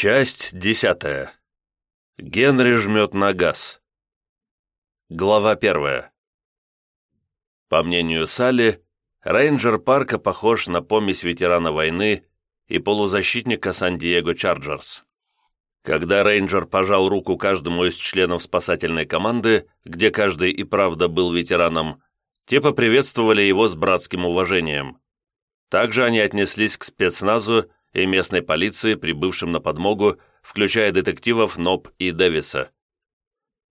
Часть десятая. Генри жмет на газ. Глава первая. По мнению Салли, рейнджер парка похож на помесь ветерана войны и полузащитника Сан-Диего Чарджерс. Когда рейнджер пожал руку каждому из членов спасательной команды, где каждый и правда был ветераном, те поприветствовали его с братским уважением. Также они отнеслись к спецназу и местной полиции, прибывшим на подмогу, включая детективов Ноб и Дэвиса.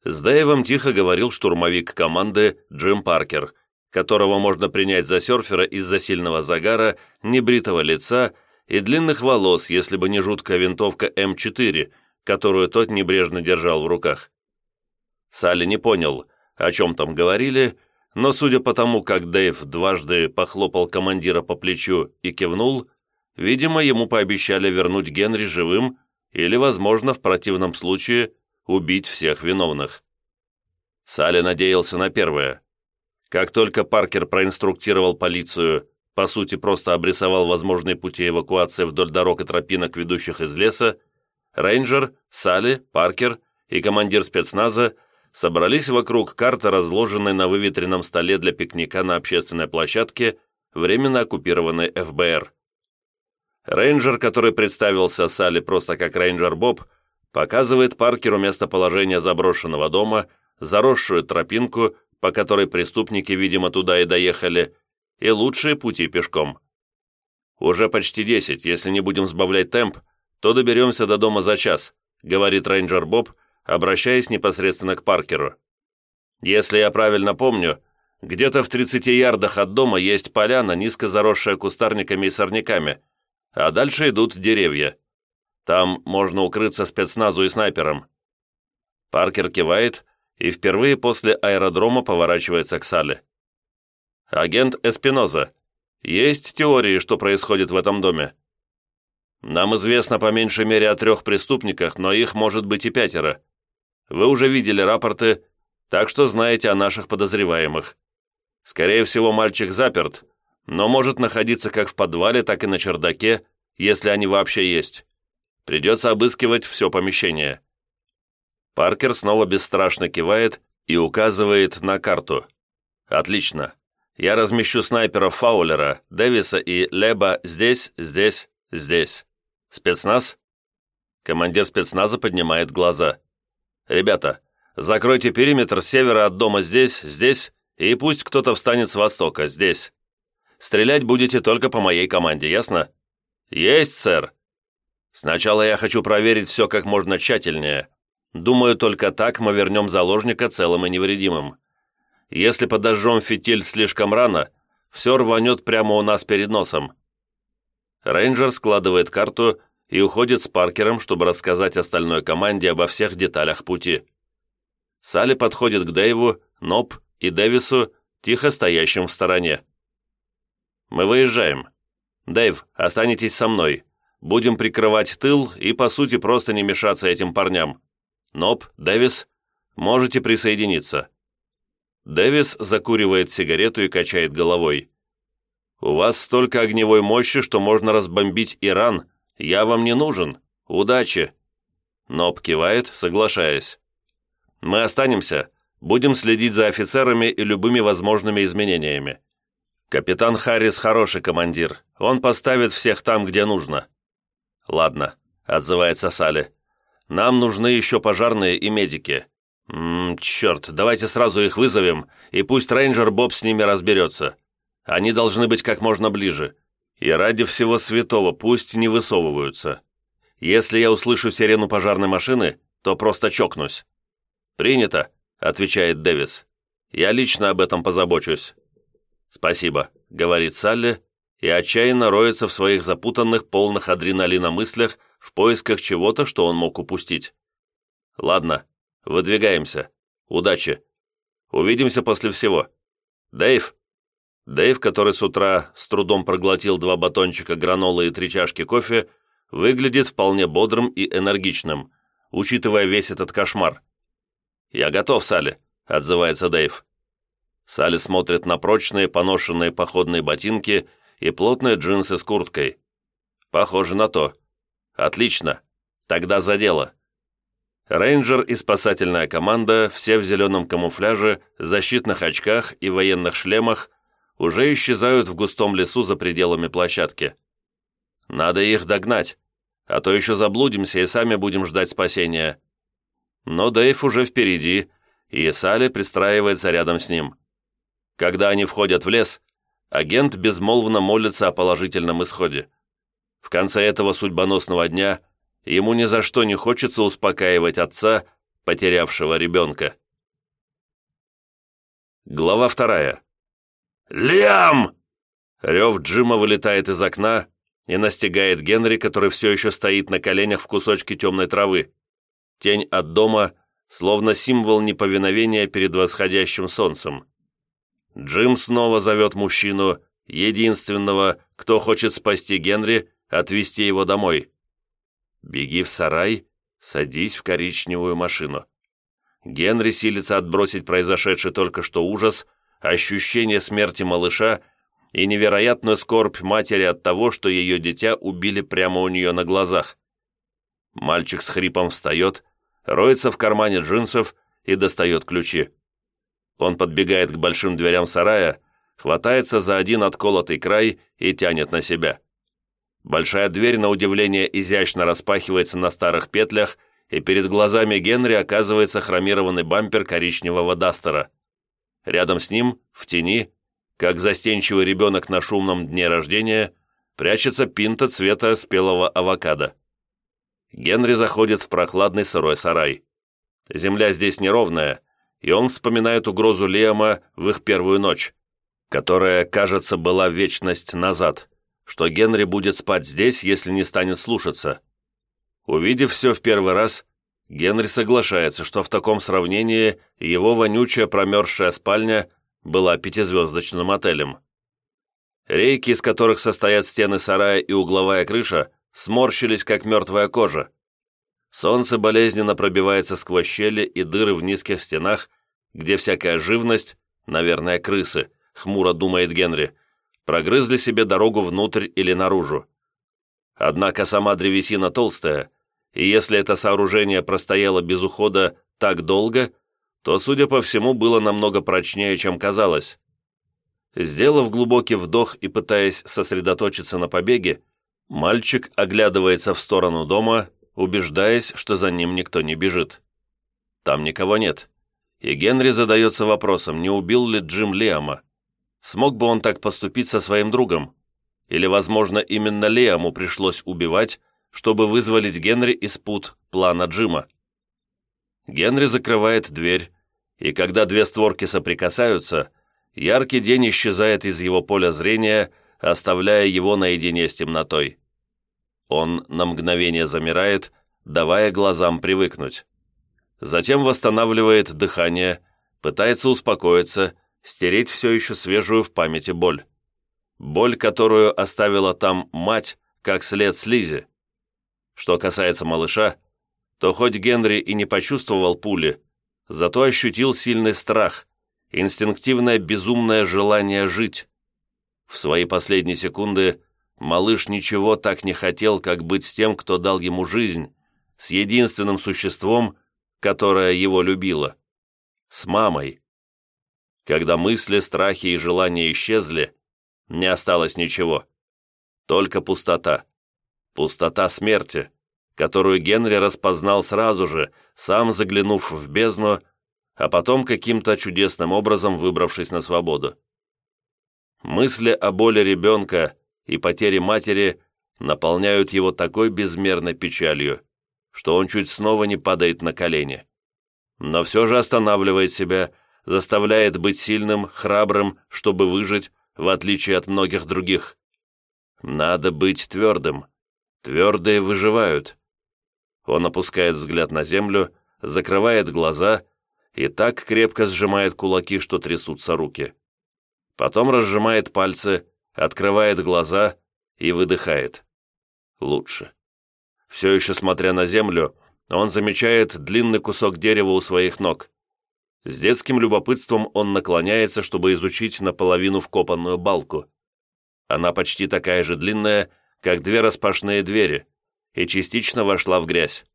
С Дэйвом тихо говорил штурмовик команды Джим Паркер, которого можно принять за серфера из-за сильного загара, небритого лица и длинных волос, если бы не жуткая винтовка М4, которую тот небрежно держал в руках. Салли не понял, о чем там говорили, но судя по тому, как Дэйв дважды похлопал командира по плечу и кивнул, Видимо, ему пообещали вернуть Генри живым или, возможно, в противном случае, убить всех виновных. Салли надеялся на первое. Как только Паркер проинструктировал полицию, по сути, просто обрисовал возможные пути эвакуации вдоль дорог и тропинок, ведущих из леса, рейнджер, Салли, Паркер и командир спецназа собрались вокруг карты, разложенной на выветренном столе для пикника на общественной площадке, временно оккупированной ФБР. Рейнджер, который представился Салли просто как рейнджер Боб, показывает Паркеру местоположение заброшенного дома, заросшую тропинку, по которой преступники, видимо, туда и доехали, и лучшие пути пешком. «Уже почти десять, если не будем сбавлять темп, то доберемся до дома за час», говорит рейнджер Боб, обращаясь непосредственно к Паркеру. «Если я правильно помню, где-то в 30 ярдах от дома есть поляна, низко заросшая кустарниками и сорняками, а дальше идут деревья. Там можно укрыться спецназу и снайпером. Паркер кивает и впервые после аэродрома поворачивается к Сале. «Агент Эспиноза, есть теории, что происходит в этом доме?» «Нам известно по меньшей мере о трех преступниках, но их может быть и пятеро. Вы уже видели рапорты, так что знаете о наших подозреваемых. Скорее всего, мальчик заперт, но может находиться как в подвале, так и на чердаке, если они вообще есть. Придется обыскивать все помещение. Паркер снова бесстрашно кивает и указывает на карту. «Отлично. Я размещу снайперов Фаулера, Дэвиса и Леба здесь, здесь, здесь. Спецназ?» Командир спецназа поднимает глаза. «Ребята, закройте периметр с севера от дома здесь, здесь, и пусть кто-то встанет с востока, здесь. Стрелять будете только по моей команде, ясно?» «Есть, сэр!» «Сначала я хочу проверить все как можно тщательнее. Думаю, только так мы вернем заложника целым и невредимым. Если подожжем фитиль слишком рано, все рванет прямо у нас перед носом». Рейнджер складывает карту и уходит с Паркером, чтобы рассказать остальной команде обо всех деталях пути. Салли подходит к Дэйву, Ноб и Дэвису, тихо стоящим в стороне. «Мы выезжаем. Дэйв, останетесь со мной. Будем прикрывать тыл и, по сути, просто не мешаться этим парням. Ноб, Дэвис, можете присоединиться». Дэвис закуривает сигарету и качает головой. «У вас столько огневой мощи, что можно разбомбить Иран. Я вам не нужен. Удачи!» Ноб кивает, соглашаясь. «Мы останемся. Будем следить за офицерами и любыми возможными изменениями. «Капитан Харрис хороший командир. Он поставит всех там, где нужно». «Ладно», — отзывается Салли. «Нам нужны еще пожарные и медики». «Ммм, черт, давайте сразу их вызовем, и пусть рейнджер Боб с ними разберется. Они должны быть как можно ближе. И ради всего святого пусть не высовываются. Если я услышу сирену пожарной машины, то просто чокнусь». «Принято», — отвечает Дэвис. «Я лично об этом позабочусь». «Спасибо», — говорит Салли, и отчаянно роется в своих запутанных, полных адреналина мыслях в поисках чего-то, что он мог упустить. «Ладно, выдвигаемся. Удачи. Увидимся после всего. Дэйв!» Дэйв, который с утра с трудом проглотил два батончика гранолы и три чашки кофе, выглядит вполне бодрым и энергичным, учитывая весь этот кошмар. «Я готов, Салли», — отзывается Дэйв. Салли смотрит на прочные, поношенные походные ботинки и плотные джинсы с курткой. Похоже на то. Отлично. Тогда за дело. Рейнджер и спасательная команда, все в зеленом камуфляже, защитных очках и военных шлемах, уже исчезают в густом лесу за пределами площадки. Надо их догнать, а то еще заблудимся и сами будем ждать спасения. Но Дэйв уже впереди, и Салли пристраивается рядом с ним. Когда они входят в лес, агент безмолвно молится о положительном исходе. В конце этого судьбоносного дня ему ни за что не хочется успокаивать отца, потерявшего ребенка. Глава вторая. «Лиам!» Рев Джима вылетает из окна и настигает Генри, который все еще стоит на коленях в кусочке темной травы. Тень от дома, словно символ неповиновения перед восходящим солнцем. Джим снова зовет мужчину, единственного, кто хочет спасти Генри, отвезти его домой. «Беги в сарай, садись в коричневую машину». Генри силится отбросить произошедший только что ужас, ощущение смерти малыша и невероятную скорбь матери от того, что ее дитя убили прямо у нее на глазах. Мальчик с хрипом встает, роется в кармане джинсов и достает ключи. Он подбегает к большим дверям сарая, хватается за один отколотый край и тянет на себя. Большая дверь, на удивление, изящно распахивается на старых петлях, и перед глазами Генри оказывается хромированный бампер коричневого Дастера. Рядом с ним, в тени, как застенчивый ребенок на шумном дне рождения, прячется пинта цвета спелого авокадо. Генри заходит в прохладный сырой сарай. Земля здесь неровная, и он вспоминает угрозу Лиама в их первую ночь, которая, кажется, была вечность назад что Генри будет спать здесь, если не станет слушаться. Увидев все в первый раз, Генри соглашается, что в таком сравнении его вонючая промерзшая спальня была пятизвездочным отелем. Рейки, из которых состоят стены сарая и угловая крыша, сморщились, как мертвая кожа. Солнце болезненно пробивается сквозь щели и дыры в низких стенах, где всякая живность, наверное, крысы, хмуро думает Генри, прогрызли себе дорогу внутрь или наружу. Однако сама древесина толстая, и если это сооружение простояло без ухода так долго, то, судя по всему, было намного прочнее, чем казалось. Сделав глубокий вдох и пытаясь сосредоточиться на побеге, мальчик оглядывается в сторону дома, убеждаясь, что за ним никто не бежит. Там никого нет. И Генри задается вопросом, не убил ли Джим Лиама. Смог бы он так поступить со своим другом? Или, возможно, именно Лиаму пришлось убивать, чтобы вызволить Генри из пут плана Джима? Генри закрывает дверь, и когда две створки соприкасаются, яркий день исчезает из его поля зрения, оставляя его наедине с темнотой. Он на мгновение замирает, давая глазам привыкнуть. Затем восстанавливает дыхание, пытается успокоиться стереть все еще свежую в памяти боль. Боль, которую оставила там мать, как след слизи. Что касается малыша, то хоть Генри и не почувствовал пули, зато ощутил сильный страх, инстинктивное безумное желание жить. В свои последние секунды малыш ничего так не хотел, как быть с тем, кто дал ему жизнь, с единственным существом, которое его любило. С мамой. Когда мысли, страхи и желания исчезли, не осталось ничего. Только пустота. Пустота смерти, которую Генри распознал сразу же, сам заглянув в бездну, а потом каким-то чудесным образом выбравшись на свободу. Мысли о боли ребенка и потере матери наполняют его такой безмерной печалью, что он чуть снова не падает на колени. Но все же останавливает себя, заставляет быть сильным, храбрым, чтобы выжить, в отличие от многих других. Надо быть твердым. Твердые выживают. Он опускает взгляд на землю, закрывает глаза и так крепко сжимает кулаки, что трясутся руки. Потом разжимает пальцы, открывает глаза и выдыхает. Лучше. Все еще смотря на землю, он замечает длинный кусок дерева у своих ног. С детским любопытством он наклоняется, чтобы изучить наполовину вкопанную балку. Она почти такая же длинная, как две распашные двери, и частично вошла в грязь.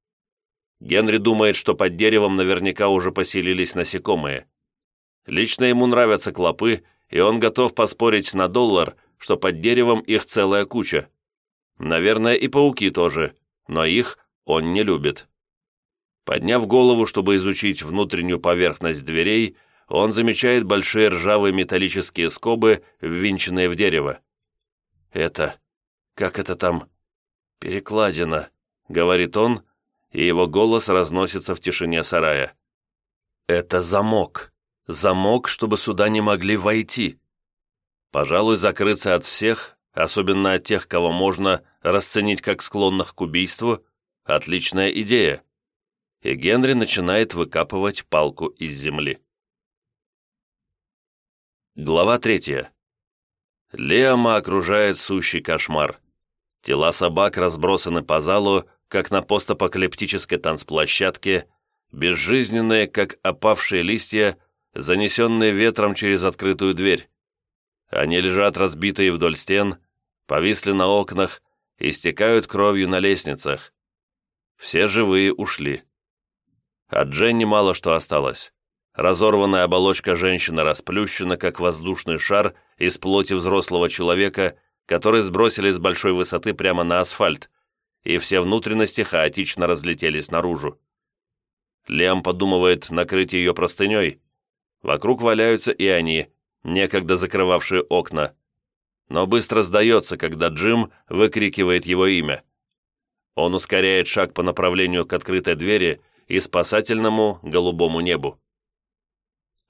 Генри думает, что под деревом наверняка уже поселились насекомые. Лично ему нравятся клопы, и он готов поспорить на доллар, что под деревом их целая куча. Наверное, и пауки тоже, но их он не любит. Подняв голову, чтобы изучить внутреннюю поверхность дверей, он замечает большие ржавые металлические скобы, ввинченные в дерево. «Это... как это там? Перекладина», — говорит он, и его голос разносится в тишине сарая. «Это замок. Замок, чтобы сюда не могли войти. Пожалуй, закрыться от всех, особенно от тех, кого можно расценить как склонных к убийству, отличная идея. И Генри начинает выкапывать палку из земли. Глава третья. Леома окружает сущий кошмар. Тела собак разбросаны по залу, как на постапокалиптической танцплощадке, безжизненные, как опавшие листья, занесенные ветром через открытую дверь. Они лежат разбитые вдоль стен, повисли на окнах, истекают кровью на лестницах. Все живые ушли. От Дженни мало что осталось. Разорванная оболочка женщины расплющена, как воздушный шар из плоти взрослого человека, который сбросили с большой высоты прямо на асфальт, и все внутренности хаотично разлетелись наружу. Лем подумывает накрыть ее простыней. Вокруг валяются и они, некогда закрывавшие окна, но быстро сдается, когда Джим выкрикивает его имя. Он ускоряет шаг по направлению к открытой двери и спасательному голубому небу.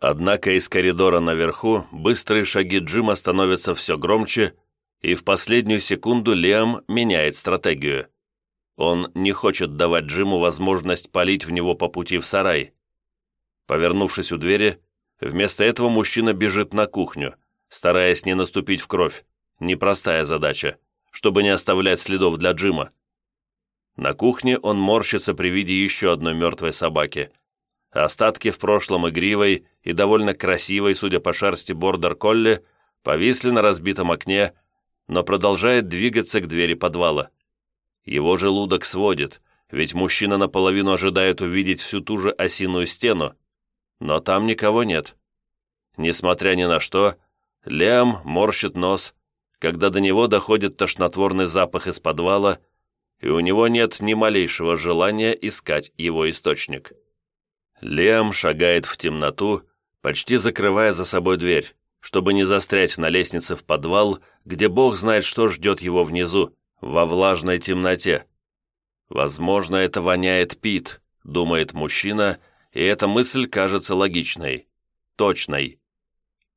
Однако из коридора наверху быстрые шаги Джима становятся все громче, и в последнюю секунду Лиам меняет стратегию. Он не хочет давать Джиму возможность палить в него по пути в сарай. Повернувшись у двери, Вместо этого мужчина бежит на кухню, стараясь не наступить в кровь. Непростая задача, чтобы не оставлять следов для Джима. На кухне он морщится при виде еще одной мертвой собаки. Остатки в прошлом игривой и довольно красивой, судя по шерсти бордер-колли, повисли на разбитом окне, но продолжает двигаться к двери подвала. Его желудок сводит, ведь мужчина наполовину ожидает увидеть всю ту же осиную стену, но там никого нет. Несмотря ни на что, Лем морщит нос, когда до него доходит тошнотворный запах из подвала, и у него нет ни малейшего желания искать его источник. Лем шагает в темноту, почти закрывая за собой дверь, чтобы не застрять на лестнице в подвал, где бог знает, что ждет его внизу, во влажной темноте. Возможно, это воняет Пит, думает мужчина, — и эта мысль кажется логичной, точной.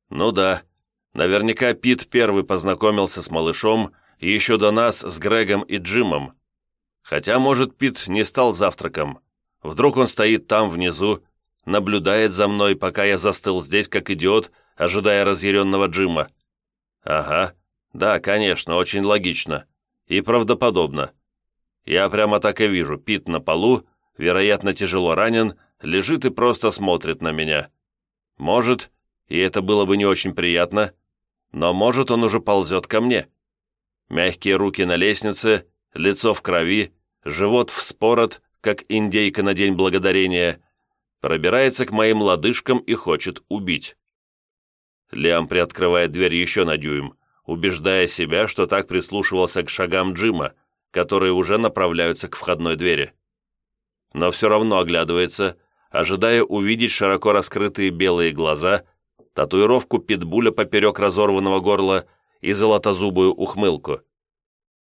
Ну да, наверняка Пит первый познакомился с малышом еще до нас с Грегом и Джимом. Хотя, может, Пит не стал завтраком. Вдруг он стоит там внизу, наблюдает за мной, пока я застыл здесь, как идиот, ожидая разъяренного Джима. Ага, да, конечно, очень логично. И правдоподобно. Я прямо так и вижу, Пит на полу, вероятно, тяжело ранен, лежит и просто смотрит на меня. Может, и это было бы не очень приятно, но может он уже ползет ко мне. Мягкие руки на лестнице, лицо в крови, живот вспорот, как индейка на День Благодарения, пробирается к моим лодыжкам и хочет убить. Лиам приоткрывает дверь еще на дюйм, убеждая себя, что так прислушивался к шагам Джима, которые уже направляются к входной двери. Но все равно оглядывается, ожидая увидеть широко раскрытые белые глаза, татуировку питбуля поперек разорванного горла и золотозубую ухмылку.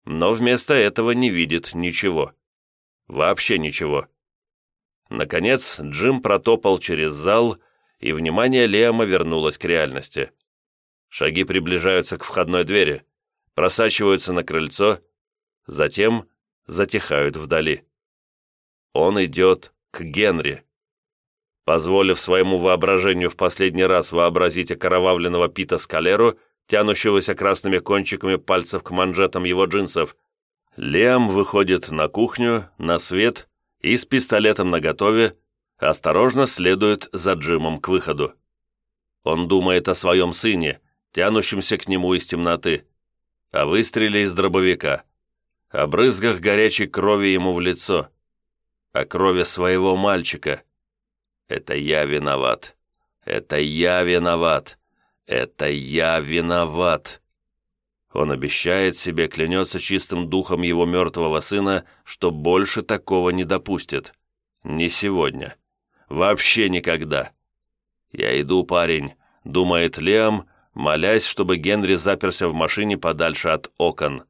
Но вместо этого не видит ничего. Вообще ничего. Наконец, Джим протопал через зал, и внимание Лема вернулось к реальности. Шаги приближаются к входной двери, просачиваются на крыльцо, затем затихают вдали. Он идет к Генри. Позволив своему воображению в последний раз вообразить окровавленного Пита Скалеру, тянущегося красными кончиками пальцев к манжетам его джинсов, Лиам выходит на кухню, на свет и с пистолетом наготове осторожно следует за Джимом к выходу. Он думает о своем сыне, тянущемся к нему из темноты, о выстреле из дробовика, о брызгах горячей крови ему в лицо, о крови своего мальчика. Это я виноват. Это я виноват. Это я виноват. Он обещает себе, клянется чистым духом его мертвого сына, что больше такого не допустит. Не сегодня. Вообще никогда. «Я иду, парень», — думает Лиам, молясь, чтобы Генри заперся в машине подальше от окон.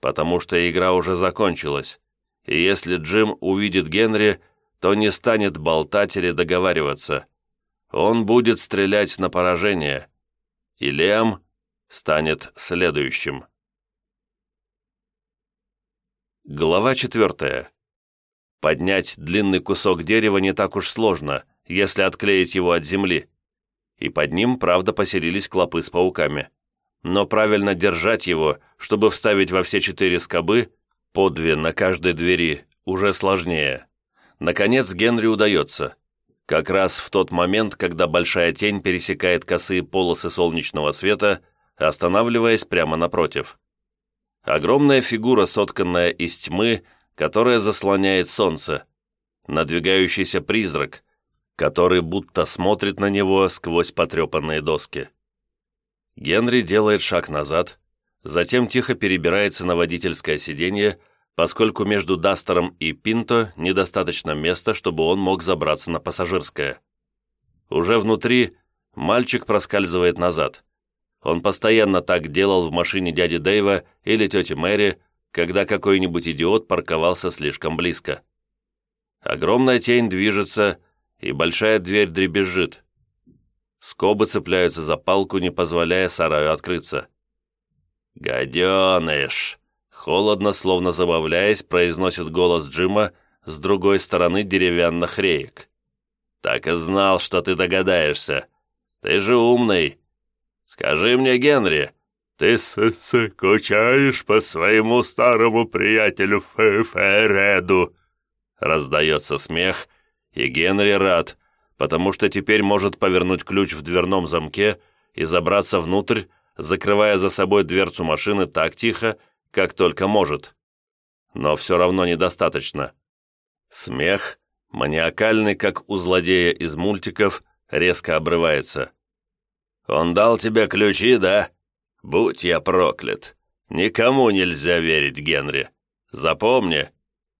Потому что игра уже закончилась, и если Джим увидит Генри, то не станет болтать или договариваться. Он будет стрелять на поражение. И Лиам станет следующим. Глава четвертая. Поднять длинный кусок дерева не так уж сложно, если отклеить его от земли. И под ним, правда, поселились клопы с пауками. Но правильно держать его, чтобы вставить во все четыре скобы, по две на каждой двери, уже сложнее. Наконец Генри удается. Как раз в тот момент, когда большая тень пересекает косые полосы солнечного света, останавливаясь прямо напротив. Огромная фигура, сотканная из тьмы, которая заслоняет солнце. Надвигающийся призрак, который будто смотрит на него сквозь потрепанные доски. Генри делает шаг назад, затем тихо перебирается на водительское сиденье, поскольку между Дастером и Пинто недостаточно места, чтобы он мог забраться на пассажирское. Уже внутри мальчик проскальзывает назад. Он постоянно так делал в машине дяди Дэйва или тети Мэри, когда какой-нибудь идиот парковался слишком близко. Огромная тень движется, и большая дверь дребезжит. Скобы цепляются за палку, не позволяя сараю открыться. «Гаденыш!» Холодно, словно забавляясь, произносит голос Джима с другой стороны деревянных реек. «Так и знал, что ты догадаешься. Ты же умный. Скажи мне, Генри, ты скучаешь по своему старому приятелю Фереду?» Раздается смех, и Генри рад, потому что теперь может повернуть ключ в дверном замке и забраться внутрь, закрывая за собой дверцу машины так тихо, как только может. Но все равно недостаточно. Смех, маниакальный, как у злодея из мультиков, резко обрывается. «Он дал тебе ключи, да? Будь я проклят. Никому нельзя верить, Генри. Запомни,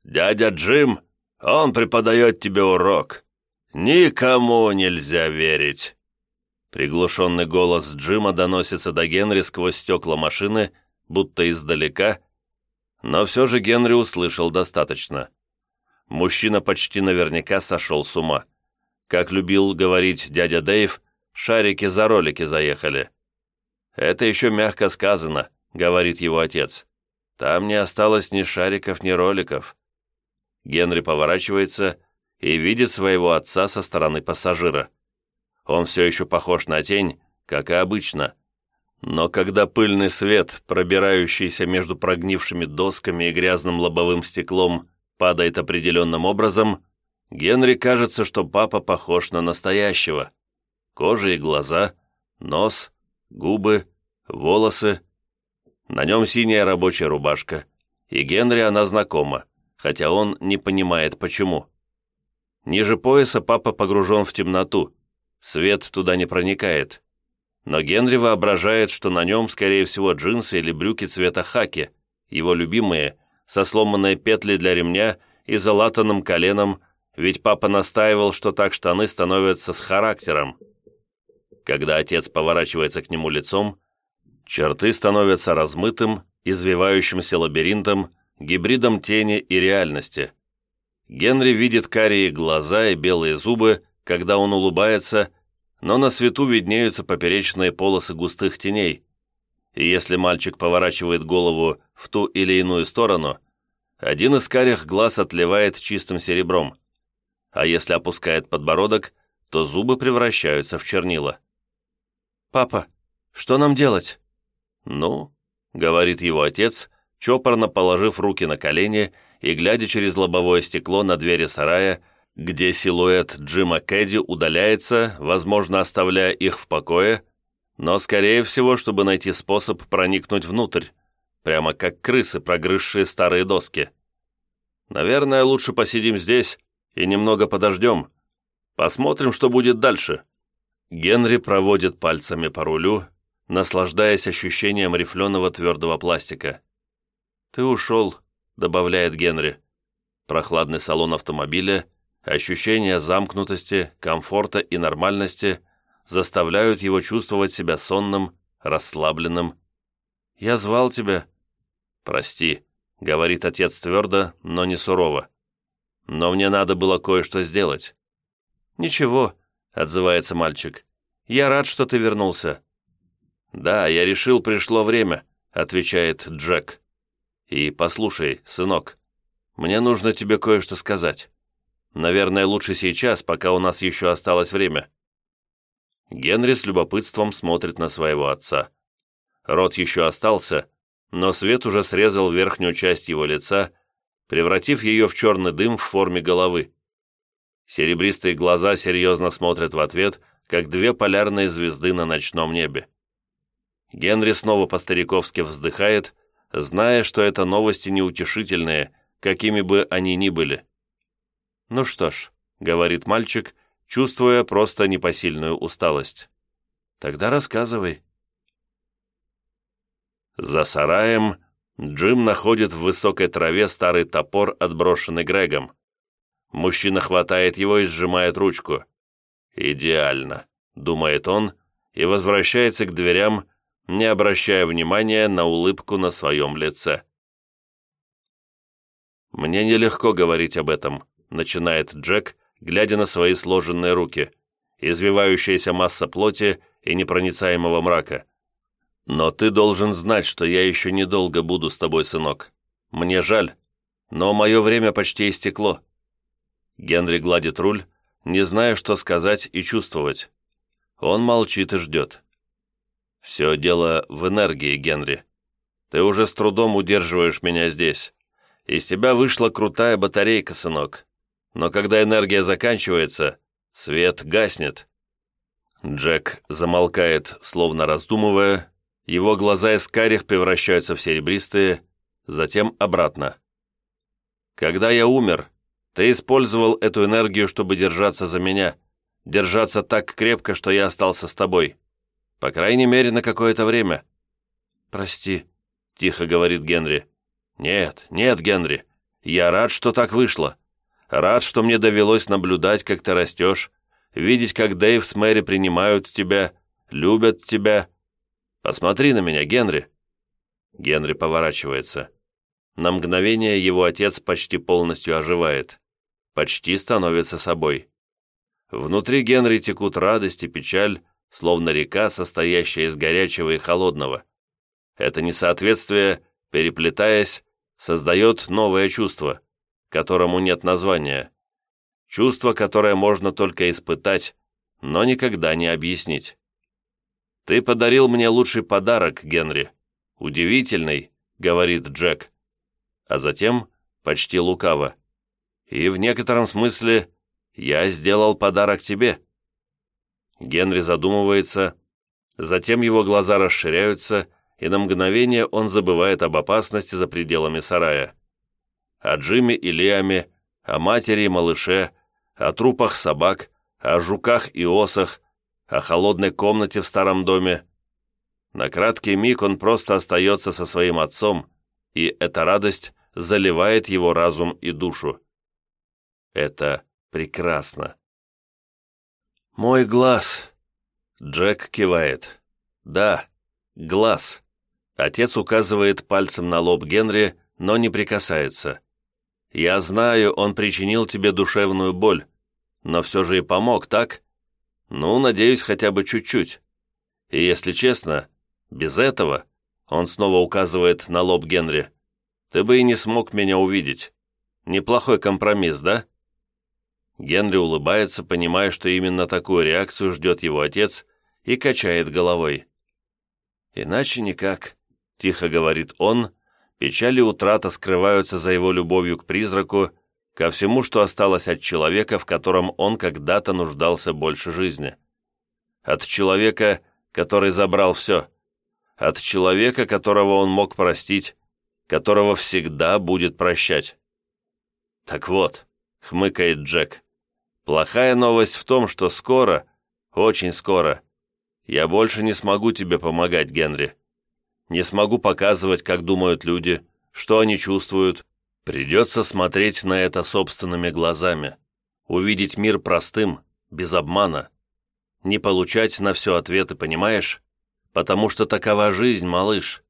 дядя Джим, он преподает тебе урок. Никому нельзя верить». Приглушенный голос Джима доносится до Генри сквозь стекла машины, будто издалека, но все же Генри услышал достаточно. Мужчина почти наверняка сошел с ума. Как любил говорить дядя Дэйв, шарики за ролики заехали. «Это еще мягко сказано», — говорит его отец. «Там не осталось ни шариков, ни роликов». Генри поворачивается и видит своего отца со стороны пассажира. Он все еще похож на тень, как и обычно. Но когда пыльный свет, пробирающийся между прогнившими досками и грязным лобовым стеклом, падает определенным образом, Генри кажется, что папа похож на настоящего. Кожа и глаза, нос, губы, волосы. На нем синяя рабочая рубашка, и Генри она знакома, хотя он не понимает почему. Ниже пояса папа погружен в темноту, свет туда не проникает. Но Генри воображает, что на нем, скорее всего, джинсы или брюки цвета хаки, его любимые, со сломанной петлей для ремня и залатанным коленом, ведь папа настаивал, что так штаны становятся с характером. Когда отец поворачивается к нему лицом, черты становятся размытым, извивающимся лабиринтом, гибридом тени и реальности. Генри видит карие глаза и белые зубы, когда он улыбается, но на свету виднеются поперечные полосы густых теней, и если мальчик поворачивает голову в ту или иную сторону, один из карих глаз отливает чистым серебром, а если опускает подбородок, то зубы превращаются в чернила. «Папа, что нам делать?» «Ну», — говорит его отец, чопорно положив руки на колени и глядя через лобовое стекло на двери сарая, где силуэт Джима Кэдди удаляется, возможно, оставляя их в покое, но, скорее всего, чтобы найти способ проникнуть внутрь. прямо как крысы, прогрызшие старые доски. Наверное, лучше посидим здесь и немного подождем. Посмотрим, что будет дальше. Генри проводит пальцами по рулю, наслаждаясь ощущением рифленого твердого пластика. «Ты ушел», — добавляет Генри. Прохладный салон автомобиля, ощущение замкнутости, комфорта и нормальности заставляют его чувствовать себя сонным, расслабленным. «Я звал тебя». «Прости», — говорит отец твердо, но не сурово. «Но мне надо было кое-что сделать». «Ничего», — отзывается мальчик. «Я рад, что ты вернулся». «Да, я решил, пришло время», — отвечает Джек. «И послушай, сынок, мне нужно тебе кое-что сказать. Наверное, лучше сейчас, пока у нас еще осталось время». Генри с любопытством смотрит на своего отца. Рот еще остался, но свет уже срезал верхнюю часть его лица, превратив ее в черный дым в форме головы. Серебристые глаза серьезно смотрят в ответ, как две полярные звезды на ночном небе. Генри снова по-стариковски вздыхает, зная, что это новости неутешительные, какими бы они ни были. «Ну что ж», — говорит мальчик, чувствуя просто непосильную усталость. «Тогда рассказывай». За сараем Джим находит в высокой траве старый топор, отброшенный Грегом. Мужчина хватает его и сжимает ручку. «Идеально», — думает он, и возвращается к дверям, не обращая внимания на улыбку на своем лице. «Мне нелегко говорить об этом», — начинает Джек, глядя на свои сложенные руки, извивающаяся масса плоти и непроницаемого мрака. «Но ты должен знать, что я еще недолго буду с тобой, сынок. Мне жаль, но мое время почти истекло. Генри гладит руль, не зная, что сказать и чувствовать. Он молчит и ждет. «Все дело в энергии, Генри. Ты уже с трудом удерживаешь меня здесь. Из тебя вышла крутая батарейка, сынок. Но когда энергия заканчивается, свет гаснет». Джек замолкает, словно раздумывая. Его глаза из карих превращаются в серебристые, затем обратно. «Когда я умер, ты использовал эту энергию, чтобы держаться за меня, держаться так крепко, что я остался с тобой. По крайней мере, на какое-то время». «Прости», — тихо говорит Генри. «Нет, нет, Генри. Я рад, что так вышло. Рад, что мне довелось наблюдать, как ты растешь, видеть, как Дэйв с Мэри принимают тебя, любят тебя. Посмотри на меня, Генри». Генри поворачивается. На мгновение его отец почти полностью оживает. Почти становится собой. Внутри Генри текут радость и печаль, словно река, состоящая из горячего и холодного. Это несоответствие, переплетаясь, создает новое чувство, которому нет названия. Чувство, которое можно только испытать, но никогда не объяснить. «Ты подарил мне лучший подарок, Генри. Удивительный», — говорит Джек а затем, почти лукаво, «И в некотором смысле я сделал подарок тебе». Генри задумывается, затем его глаза расширяются, и на мгновение он забывает об опасности за пределами сарая. О Джиме и Лиаме, о матери и малыше, о трупах собак, о жуках и осах, о холодной комнате в старом доме. На краткий миг он просто остается со своим отцом, и эта радость заливает его разум и душу. Это прекрасно. «Мой глаз!» Джек кивает. «Да, глаз». Отец указывает пальцем на лоб Генри, но не прикасается. «Я знаю, он причинил тебе душевную боль, но все же и помог, так? Ну, надеюсь, хотя бы чуть-чуть. И если честно, без этого...» Он снова указывает на лоб Генри ты бы и не смог меня увидеть. Неплохой компромисс, да?» Генри улыбается, понимая, что именно такую реакцию ждет его отец, и качает головой. «Иначе никак», — тихо говорит он, печали утрата скрываются за его любовью к призраку, ко всему, что осталось от человека, в котором он когда-то нуждался больше жизни. От человека, который забрал все. От человека, которого он мог простить, которого всегда будет прощать. «Так вот», — хмыкает Джек, — «плохая новость в том, что скоро, очень скоро, я больше не смогу тебе помогать, Генри. Не смогу показывать, как думают люди, что они чувствуют. Придется смотреть на это собственными глазами, увидеть мир простым, без обмана. Не получать на все ответы, понимаешь? Потому что такова жизнь, малыш.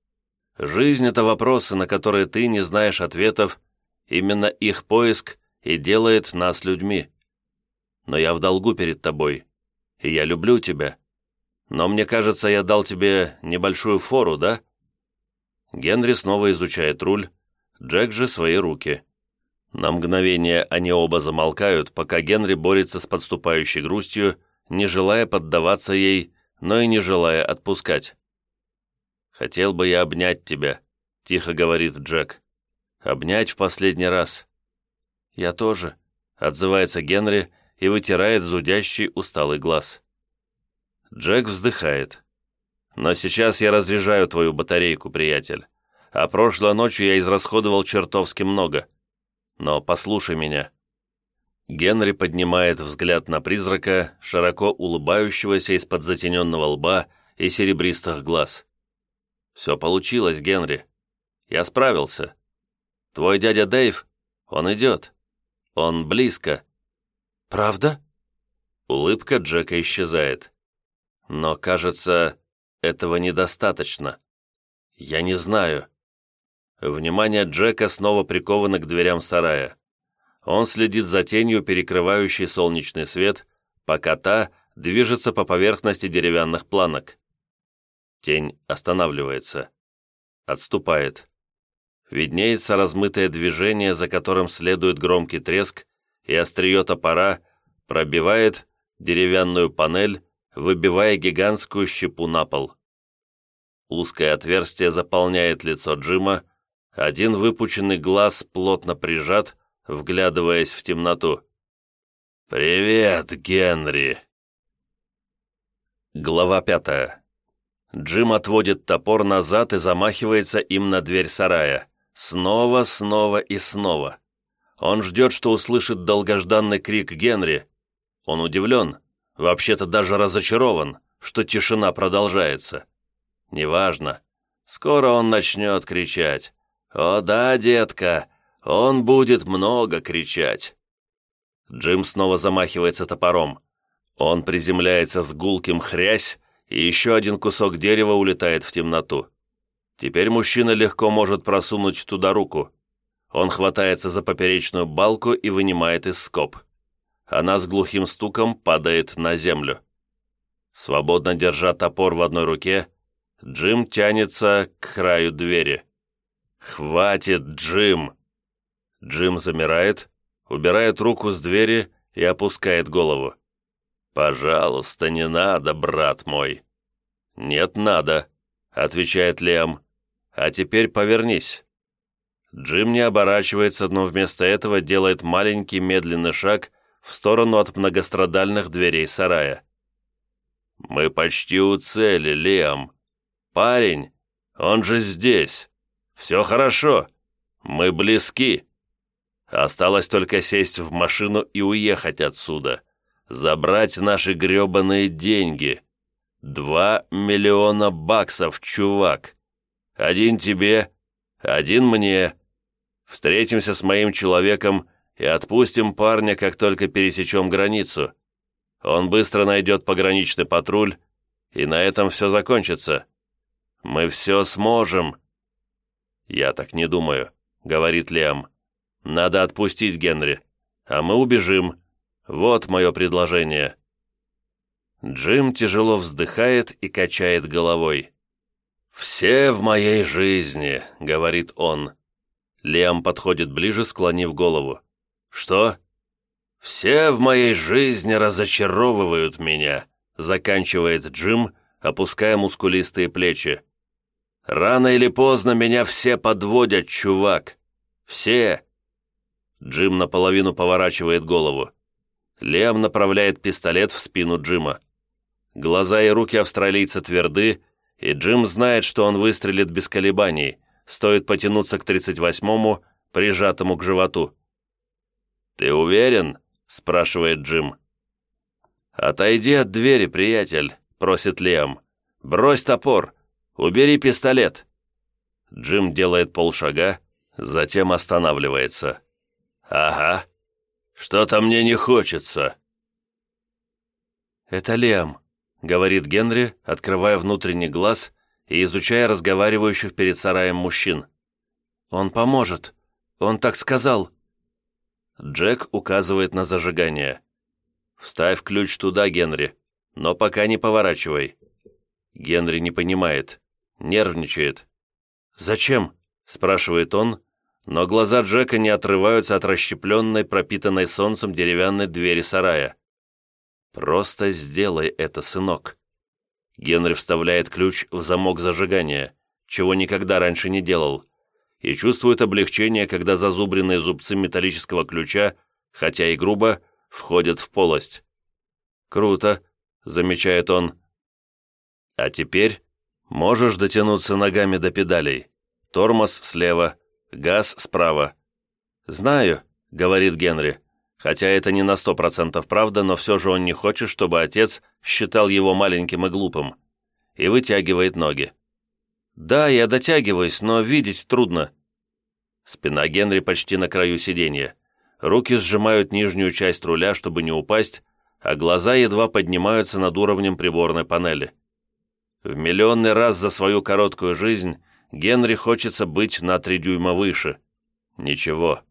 Жизнь — это вопросы, на которые ты не знаешь ответов, именно их поиск и делает нас людьми. Но я в долгу перед тобой, и я люблю тебя. Но мне кажется, я дал тебе небольшую фору, да?» Генри снова изучает руль, Джек же свои руки. На мгновение они оба замолкают, пока Генри борется с подступающей грустью, не желая поддаваться ей, но и не желая отпускать. «Хотел бы я обнять тебя», — тихо говорит Джек. «Обнять в последний раз». «Я тоже», — отзывается Генри и вытирает зудящий усталый глаз. Джек вздыхает. «Но сейчас я разряжаю твою батарейку, приятель. А прошлой ночью я израсходовал чертовски много. Но послушай меня». Генри поднимает взгляд на призрака, широко улыбающегося из-под затененного лба и серебристых глаз. «Все получилось, Генри. Я справился. Твой дядя Дэйв, он идет. Он близко». «Правда?» Улыбка Джека исчезает. «Но, кажется, этого недостаточно. Я не знаю». Внимание Джека снова приковано к дверям сарая. Он следит за тенью, перекрывающей солнечный свет, пока та движется по поверхности деревянных планок. Тень останавливается. Отступает. Виднеется размытое движение, за которым следует громкий треск, и острие топора пробивает деревянную панель, выбивая гигантскую щепу на пол. Узкое отверстие заполняет лицо Джима, один выпученный глаз плотно прижат, вглядываясь в темноту. «Привет, Генри!» Глава пятая. Джим отводит топор назад и замахивается им на дверь сарая. Снова, снова и снова. Он ждет, что услышит долгожданный крик Генри. Он удивлен, вообще-то даже разочарован, что тишина продолжается. Неважно. Скоро он начнет кричать. «О да, детка, он будет много кричать». Джим снова замахивается топором. Он приземляется с гулким хрясь, и еще один кусок дерева улетает в темноту. Теперь мужчина легко может просунуть туда руку. Он хватается за поперечную балку и вынимает из скоб. Она с глухим стуком падает на землю. Свободно держа топор в одной руке, Джим тянется к краю двери. «Хватит, Джим!» Джим замирает, убирает руку с двери и опускает голову. «Пожалуйста, не надо, брат мой». «Нет, надо», — отвечает Лем. «А теперь повернись». Джим не оборачивается, но вместо этого делает маленький медленный шаг в сторону от многострадальных дверей сарая. «Мы почти у цели, Лем. Парень, он же здесь». «Все хорошо. Мы близки. Осталось только сесть в машину и уехать отсюда. Забрать наши гребаные деньги. Два миллиона баксов, чувак. Один тебе, один мне. Встретимся с моим человеком и отпустим парня, как только пересечем границу. Он быстро найдет пограничный патруль, и на этом все закончится. Мы все сможем». «Я так не думаю», — говорит Лиам. «Надо отпустить Генри, а мы убежим. Вот мое предложение». Джим тяжело вздыхает и качает головой. «Все в моей жизни», — говорит он. Лиам подходит ближе, склонив голову. «Что?» «Все в моей жизни разочаровывают меня», — заканчивает Джим, опуская мускулистые плечи. Рано или поздно меня все подводят, чувак. Все. Джим наполовину поворачивает голову. Лем направляет пистолет в спину Джима. Глаза и руки австралийца тверды, И Джим знает, что он выстрелит без колебаний, стоит потянуться к 38-му, прижатому к животу. «Ты уверен?» – спрашивает Джим. «Отойди от двери, приятель», – просит Лиам. «Брось топор. Убери пистолет». Джим делает полшага, затем останавливается. «Ага. Что-то мне не хочется». «Это Лиам», — говорит Генри, открывая внутренний глаз и изучая разговаривающих перед сараем мужчин. «Он поможет. Он так сказал». Джек указывает на зажигание. «Вставь ключ туда, Генри, но пока не поворачивай». Генри не понимает, нервничает. «Зачем?» – спрашивает он, но глаза Джека не отрываются от расщепленной, пропитанной солнцем деревянной двери сарая. «Просто сделай это, сынок». Генри вставляет ключ в замок зажигания, чего никогда раньше не делал, и чувствует облегчение, когда зазубренные зубцы металлического ключа, хотя и грубо, входят в полость. «Круто», — замечает он. «А теперь можешь дотянуться ногами до педалей. Тормоз слева, газ справа». «Знаю», — говорит Генри. Хотя это не на сто процентов правда, но все же он не хочет, чтобы отец считал его маленьким и глупым. И вытягивает ноги. «Да, я дотягиваюсь, но видеть трудно». Спина Генри почти на краю сиденья. Руки сжимают нижнюю часть руля, чтобы не упасть, а глаза едва поднимаются над уровнем приборной панели. В миллионный раз за свою короткую жизнь Генри хочется быть на три дюйма выше. Ничего,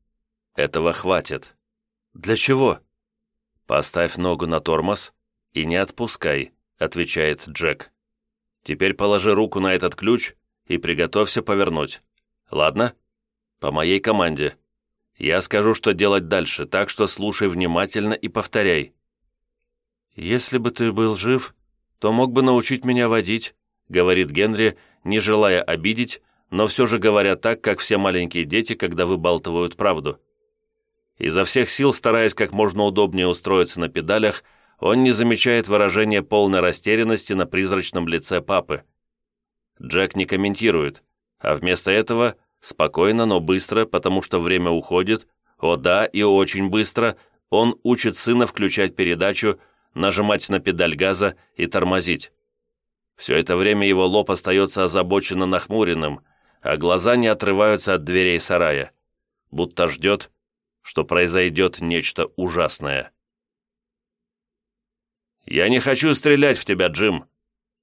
этого хватит. «Для чего?» «Поставь ногу на тормоз и не отпускай», — отвечает Джек. «Теперь положи руку на этот ключ и приготовься повернуть. Ладно? По моей команде. Я скажу, что делать дальше, так что слушай внимательно и повторяй». «Если бы ты был жив, то мог бы научить меня водить», — говорит Генри, не желая обидеть, но все же говоря так, как все маленькие дети, когда выбалтывают правду. Изо всех сил, стараясь как можно удобнее устроиться на педалях, он не замечает выражения полной растерянности на призрачном лице папы. Джек не комментирует, а вместо этого спокойно, но быстро, потому что время уходит, о да, и очень быстро, он учит сына включать передачу, нажимать на педаль газа и тормозить. Все это время его лоб остается озабоченно нахмуренным, а глаза не отрываются от дверей сарая, будто ждет, что произойдет нечто ужасное. «Я не хочу стрелять в тебя, Джим.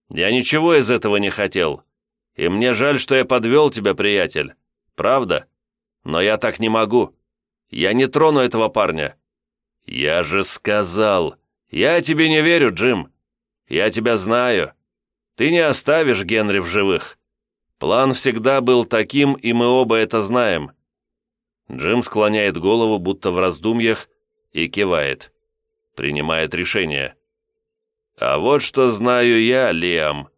Я ничего из этого не хотел. И мне жаль, что я подвел тебя, приятель. Правда? Но я так не могу. Я не трону этого парня. Я же сказал. Я тебе не верю, Джим. Я тебя знаю. Ты не оставишь Генри в живых. План всегда был таким, и мы оба это знаем. Джим склоняет голову, будто в раздумьях, и кивает. Принимает решение. «А вот что знаю я, Лиам».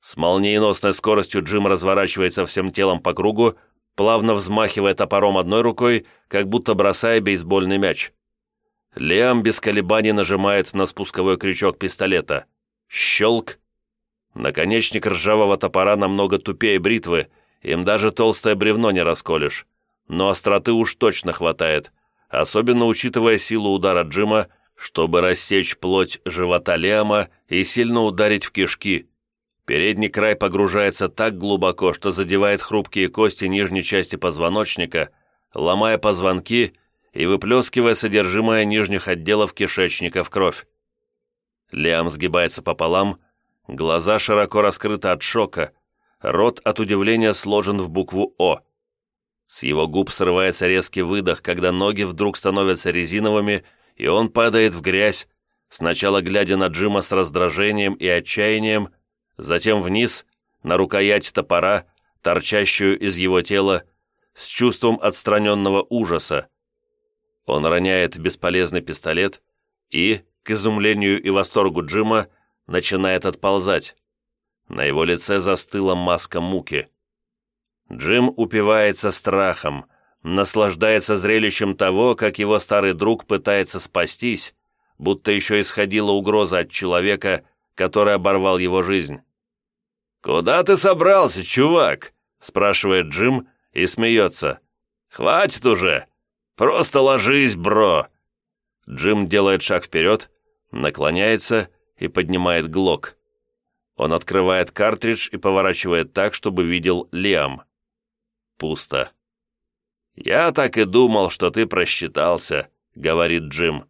С молниеносной скоростью Джим разворачивается всем телом по кругу, плавно взмахивая топором одной рукой, как будто бросая бейсбольный мяч. Лиам без колебаний нажимает на спусковой крючок пистолета. Щелк. Наконечник ржавого топора намного тупее бритвы, им даже толстое бревно не расколешь но остроты уж точно хватает, особенно учитывая силу удара Джима, чтобы рассечь плоть живота Лиама и сильно ударить в кишки. Передний край погружается так глубоко, что задевает хрупкие кости нижней части позвоночника, ломая позвонки и выплескивая содержимое нижних отделов кишечника в кровь. Лиам сгибается пополам, глаза широко раскрыты от шока, рот от удивления сложен в букву «О». С его губ срывается резкий выдох, когда ноги вдруг становятся резиновыми, и он падает в грязь, сначала глядя на Джима с раздражением и отчаянием, затем вниз, на рукоять топора, торчащую из его тела, с чувством отстраненного ужаса. Он роняет бесполезный пистолет и, к изумлению и восторгу Джима, начинает отползать. На его лице застыла маска муки. Джим упивается страхом, наслаждается зрелищем того, как его старый друг пытается спастись, будто еще исходила угроза от человека, который оборвал его жизнь. «Куда ты собрался, чувак?» — спрашивает Джим и смеется. «Хватит уже! Просто ложись, бро!» Джим делает шаг вперед, наклоняется и поднимает глок. Он открывает картридж и поворачивает так, чтобы видел Лиам. Пусто. «Я так и думал, что ты просчитался», — говорит Джим.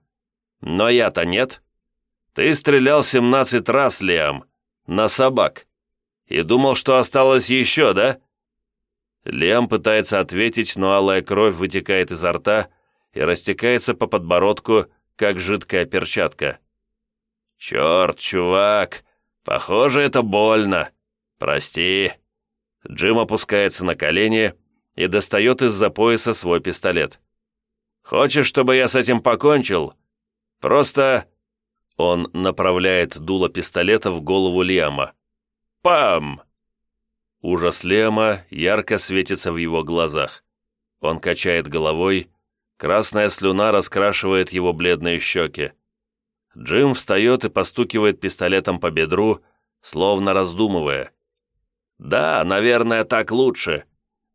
«Но я-то нет. Ты стрелял 17 раз, Лиам, на собак. И думал, что осталось еще, да?» Лиам пытается ответить, но алая кровь вытекает изо рта и растекается по подбородку, как жидкая перчатка. «Черт, чувак, похоже, это больно. Прости». Джим опускается на колени и достает из-за пояса свой пистолет. «Хочешь, чтобы я с этим покончил? Просто...» Он направляет дуло пистолета в голову Лиама. «Пам!» Ужас Лема ярко светится в его глазах. Он качает головой, красная слюна раскрашивает его бледные щеки. Джим встает и постукивает пистолетом по бедру, словно раздумывая. «Да, наверное, так лучше.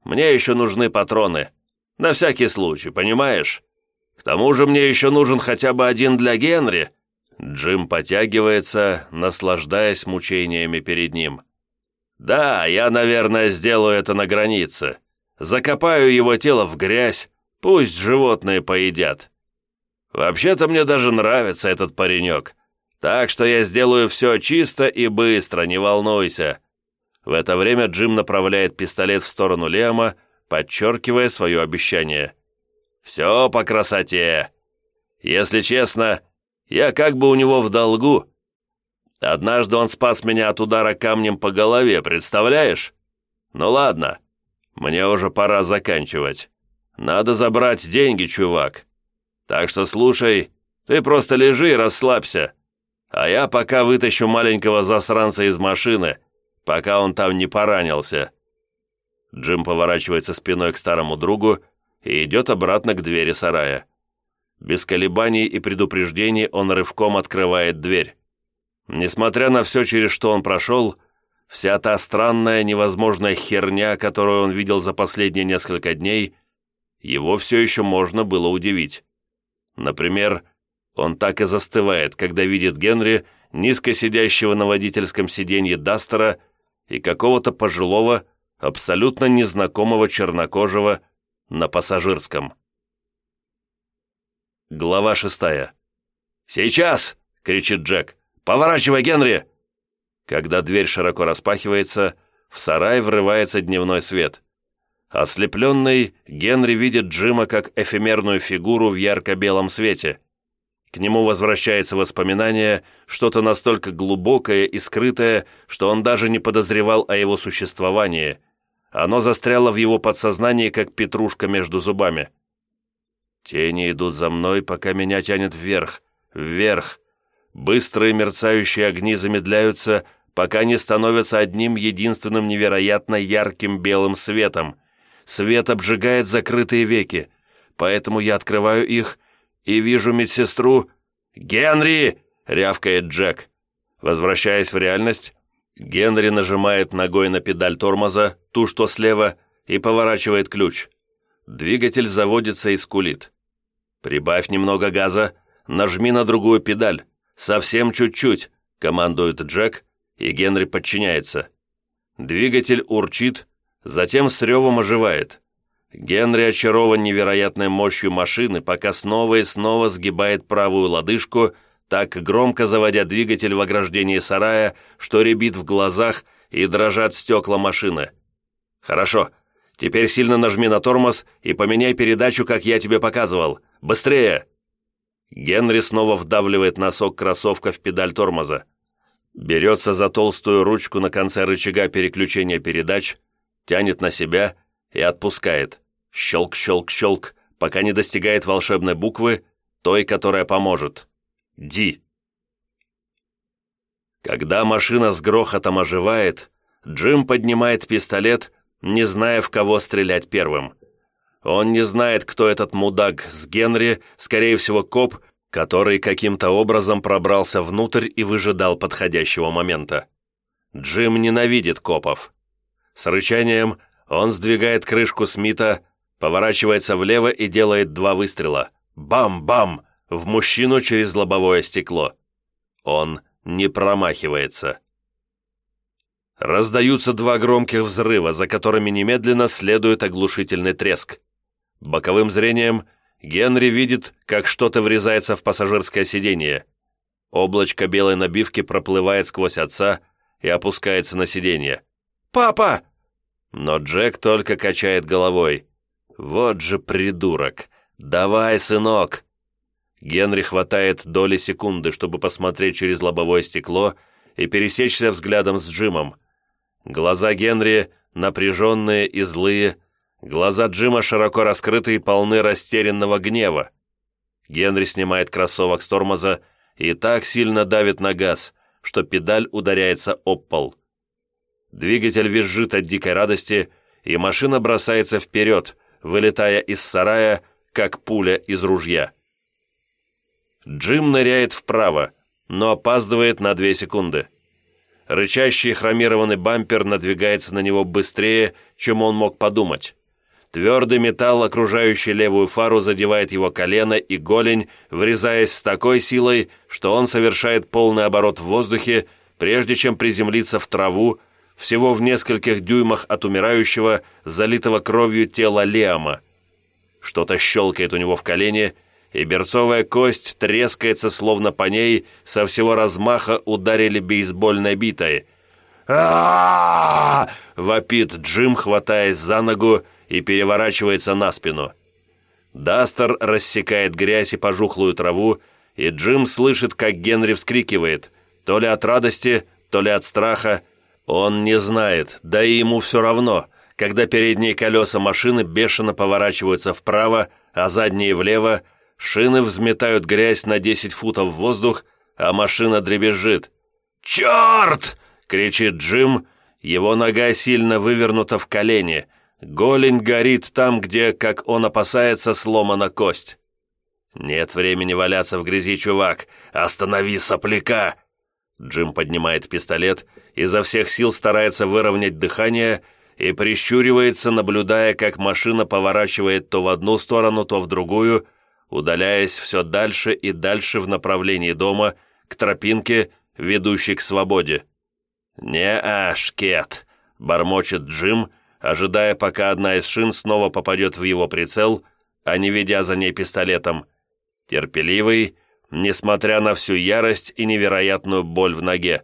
Мне еще нужны патроны. На всякий случай, понимаешь? К тому же мне еще нужен хотя бы один для Генри». Джим потягивается, наслаждаясь мучениями перед ним. «Да, я, наверное, сделаю это на границе. Закопаю его тело в грязь, пусть животные поедят. Вообще-то мне даже нравится этот паренек, так что я сделаю все чисто и быстро, не волнуйся». В это время Джим направляет пистолет в сторону Лема, подчеркивая свое обещание. «Все по красоте. Если честно, я как бы у него в долгу, Однажды он спас меня от удара камнем по голове, представляешь? Ну ладно, мне уже пора заканчивать. Надо забрать деньги, чувак. Так что слушай, ты просто лежи и расслабься. А я пока вытащу маленького засранца из машины, пока он там не поранился». Джим поворачивается спиной к старому другу и идет обратно к двери сарая. Без колебаний и предупреждений он рывком открывает дверь. Несмотря на все, через что он прошел, вся та странная, невозможная херня, которую он видел за последние несколько дней, его все еще можно было удивить. Например, он так и застывает, когда видит Генри, низко сидящего на водительском сиденье Дастера и какого-то пожилого, абсолютно незнакомого чернокожего на пассажирском. Глава шестая. «Сейчас!» — кричит Джек. «Поворачивай, Генри!» Когда дверь широко распахивается, в сарай врывается дневной свет. Ослепленный, Генри видит Джима как эфемерную фигуру в ярко-белом свете. К нему возвращается воспоминание, что-то настолько глубокое и скрытое, что он даже не подозревал о его существовании. Оно застряло в его подсознании, как петрушка между зубами. Тени идут за мной, пока меня тянет вверх, вверх, Быстрые мерцающие огни замедляются, пока не становятся одним единственным невероятно ярким белым светом. Свет обжигает закрытые веки, поэтому я открываю их и вижу медсестру «Генри!» — рявкает Джек. Возвращаясь в реальность, Генри нажимает ногой на педаль тормоза, ту, что слева, и поворачивает ключ. Двигатель заводится и скулит. «Прибавь немного газа, нажми на другую педаль. «Совсем чуть-чуть», — командует Джек, и Генри подчиняется. Двигатель урчит, затем с ревом оживает. Генри очарован невероятной мощью машины, пока снова и снова сгибает правую лодыжку, так громко заводя двигатель в ограждении сарая, что рябит в глазах и дрожат стекла машины. «Хорошо, теперь сильно нажми на тормоз и поменяй передачу, как я тебе показывал. Быстрее!» Генри снова вдавливает носок кроссовка в педаль тормоза. Берется за толстую ручку на конце рычага переключения передач, тянет на себя и отпускает. Щелк, щелк, щелк, пока не достигает волшебной буквы, той, которая поможет. Ди. Когда машина с грохотом оживает, Джим поднимает пистолет, не зная, в кого стрелять первым. Он не знает, кто этот мудак с Генри, скорее всего, коп, который каким-то образом пробрался внутрь и выжидал подходящего момента. Джим ненавидит копов. С рычанием он сдвигает крышку Смита, поворачивается влево и делает два выстрела. Бам-бам! В мужчину через лобовое стекло. Он не промахивается. Раздаются два громких взрыва, за которыми немедленно следует оглушительный треск. Боковым зрением Генри видит, как что-то врезается в пассажирское сиденье. Облачко белой набивки проплывает сквозь отца и опускается на сиденье. «Папа!» Но Джек только качает головой. «Вот же придурок! Давай, сынок!» Генри хватает доли секунды, чтобы посмотреть через лобовое стекло и пересечься взглядом с Джимом. Глаза Генри напряженные и злые, глаза Джима широко раскрыты и полны растерянного гнева. Генри снимает кроссовок с тормоза и так сильно давит на газ, что педаль ударяется об пол. Двигатель визжит от дикой радости, и машина бросается вперед, вылетая из сарая, как пуля из ружья. Джим ныряет вправо, но опаздывает на две секунды. Рычащий хромированный бампер надвигается на него быстрее, чем он мог подумать. Твердый металл, окружающий левую фару, задевает его колено и голень, врезаясь с такой силой, что он совершает полный оборот в воздухе, прежде чем приземлиться в траву, всего в нескольких дюймах от умирающего, залитого кровью тела Леома. Что-то щелкает у него в колене, и берцовая кость трескается, словно по ней со всего размаха ударили бейсбольной битой. а вопит Джим, хватаясь за ногу и переворачивается на спину. Дастер рассекает грязь и пожухлую траву, и Джим слышит, как Генри вскрикивает, то ли от радости, то ли от страха. Он не знает, да и ему все равно, когда передние колеса машины бешено поворачиваются вправо, а задние влево, шины взметают грязь на 10 футов в воздух, а машина дребезжит. «Черт!» — кричит Джим, его нога сильно вывернута в колени — Голень горит там, где, как он опасается, сломана кость. «Нет времени валяться в грязи, чувак! Останови сопляка!» Джим поднимает пистолет, изо всех сил старается выровнять дыхание и прищуривается, наблюдая, как машина поворачивает то в одну сторону, то в другую, удаляясь все дальше и дальше в направлении дома, к тропинке, ведущей к свободе. «Не-а, шкет!» — бормочет Джим — ожидая, пока одна из шин снова попадет в его прицел, а не ведя за ней пистолетом. Терпеливый, несмотря на всю ярость и невероятную боль в ноге.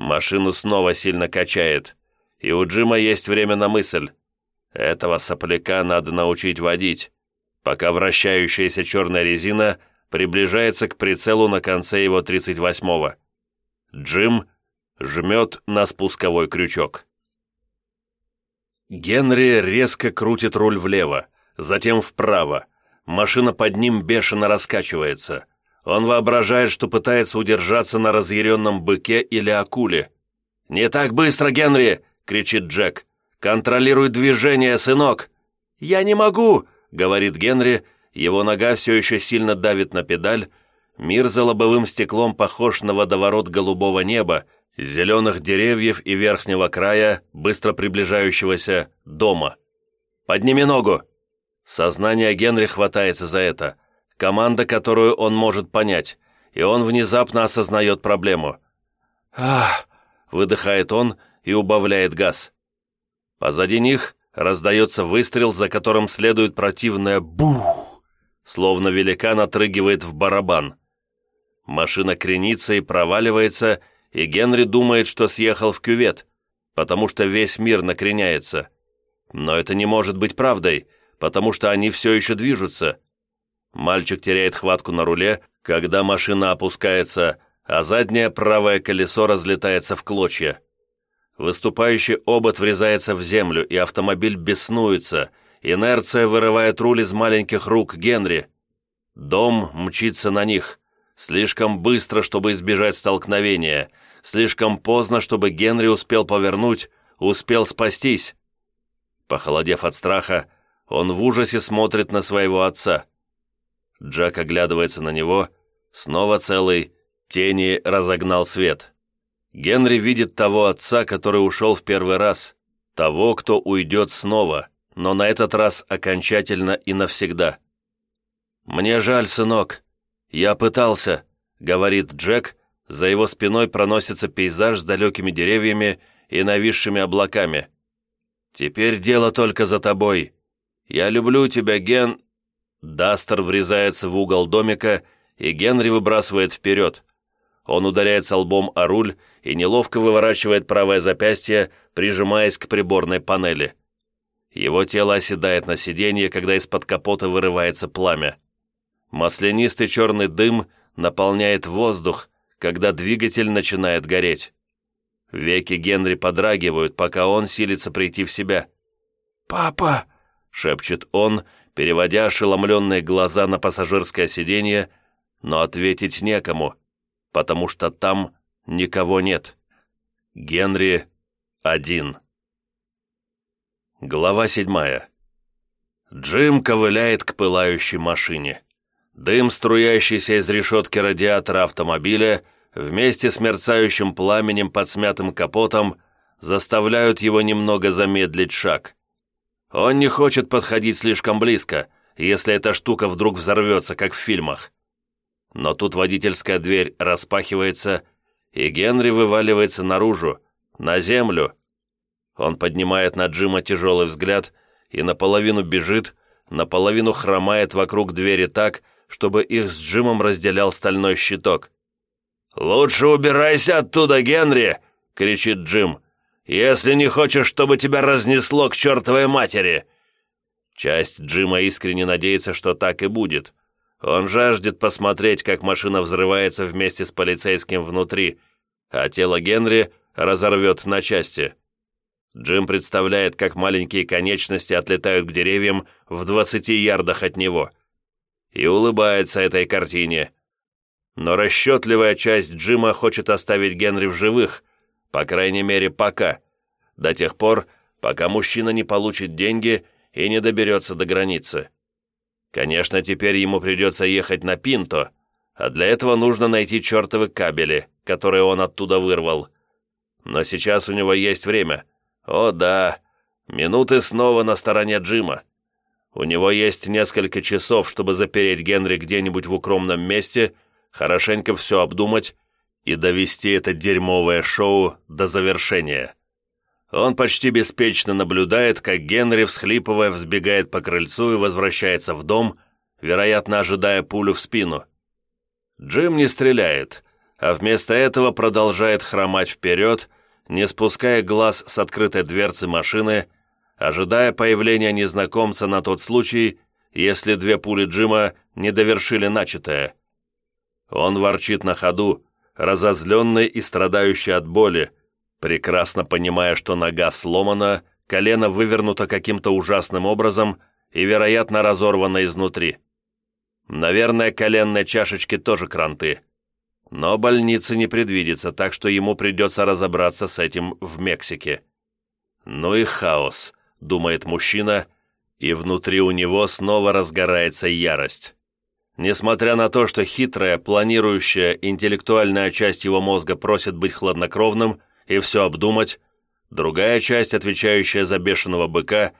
Машину снова сильно качает, и у Джима есть время на мысль. Этого сопляка надо научить водить, пока вращающаяся черная резина приближается к прицелу на конце его 38-го. Джим жмет на спусковой крючок. Генри резко крутит руль влево, затем вправо. Машина под ним бешено раскачивается. Он воображает, что пытается удержаться на разъяренном быке или акуле. «Не так быстро, Генри!» — кричит Джек. «Контролируй движение, сынок!» «Я не могу!» — говорит Генри. Его нога все еще сильно давит на педаль. Мир за лобовым стеклом похож на водоворот голубого неба, зеленых деревьев и верхнего края, быстро приближающегося дома. «Подними ногу!» Сознание Генри хватается за это. Команда, которую он может понять, и он внезапно осознает проблему. «Ах!» — выдыхает он и убавляет газ. Позади них раздается выстрел, за которым следует противное «бух!», словно великан отрыгивает в барабан. Машина кренится и проваливается, и Генри думает, что съехал в кювет, потому что весь мир накреняется. Но это не может быть правдой, потому что они все еще движутся. Мальчик теряет хватку на руле, когда машина опускается, а заднее правое колесо разлетается в клочья. Выступающий обод врезается в землю, и автомобиль беснуется. Инерция вырывает руль из маленьких рук Генри. Дом мчится на них. Слишком быстро, чтобы избежать столкновения. Слишком поздно, чтобы Генри успел повернуть, успел спастись. Похолодев от страха, он в ужасе смотрит на своего отца. Джек оглядывается на него, снова целый, тени разогнал свет. Генри видит того отца, который ушел в первый раз, того, кто уйдет снова, но на этот раз окончательно и навсегда. «Мне жаль, сынок. Я пытался», — говорит Джек, за его спиной проносится пейзаж с далекими деревьями и нависшими облаками. «Теперь дело только за тобой. Я люблю тебя, Ген...» Дастер врезается в угол домика, и Генри выбрасывает вперед. Он ударяется лбом о руль и неловко выворачивает правое запястье, прижимаясь к приборной панели. Его тело оседает на сиденье, когда из-под капота вырывается пламя. Маслянистый черный дым наполняет воздух, когда двигатель начинает гореть. Веки Генри подрагивают, пока он силится прийти в себя. «Папа!» — шепчет он, переводя ошеломленные глаза на пассажирское сиденье, но ответить некому, потому что там никого нет. Генри один. Глава седьмая. Джим ковыляет к пылающей машине. Дым, струящийся из решетки радиатора автомобиля, вместе с мерцающим пламенем под смятым капотом, заставляют его немного замедлить шаг. Он не хочет подходить слишком близко, если эта штука вдруг взорвется, как в фильмах. Но тут водительская дверь распахивается, и Генри вываливается наружу, на землю. Он поднимает на Джима тяжелый взгляд и наполовину бежит, наполовину хромает вокруг двери так, чтобы их с Джимом разделял стальной щиток. «Лучше убирайся оттуда, Генри!» — кричит Джим. «Если не хочешь, чтобы тебя разнесло к чертовой матери!» Часть Джима искренне надеется, что так и будет. Он жаждет посмотреть, как машина взрывается вместе с полицейским внутри, а тело Генри разорвет на части. Джим представляет, как маленькие конечности отлетают к деревьям в 20 ярдах от него. И улыбается этой картине. Но расчетливая часть Джима хочет оставить Генри в живых, по крайней мере, пока. До тех пор, пока мужчина не получит деньги и не доберется до границы. Конечно, теперь ему придется ехать на Пинто, а для этого нужно найти чертовы кабели, которые он оттуда вырвал. Но сейчас у него есть время. О да, минуты снова на стороне Джима. У него есть несколько часов, чтобы запереть Генри где-нибудь в укромном месте, хорошенько все обдумать и довести это дерьмовое шоу до завершения. Он почти беспечно наблюдает, как Генри, всхлипывая, взбегает по крыльцу и возвращается в дом, вероятно, ожидая пулю в спину. Джим не стреляет, а вместо этого продолжает хромать вперед, не спуская глаз с открытой дверцы машины, ожидая появления незнакомца на тот случай, если две пули Джима не довершили начатое. Он ворчит на ходу, разозленный и страдающий от боли, прекрасно понимая, что нога сломана, колено вывернуто каким-то ужасным образом и, вероятно, разорвано изнутри. Наверное, коленные чашечки тоже кранты. Но больницы не предвидится, так что ему придется разобраться с этим в Мексике. «Ну и хаос», — думает мужчина, и внутри у него снова разгорается ярость. Несмотря на то, что хитрая, планирующая, интеллектуальная часть его мозга просит быть хладнокровным, и все обдумать, другая часть, отвечающая за бешеного быка,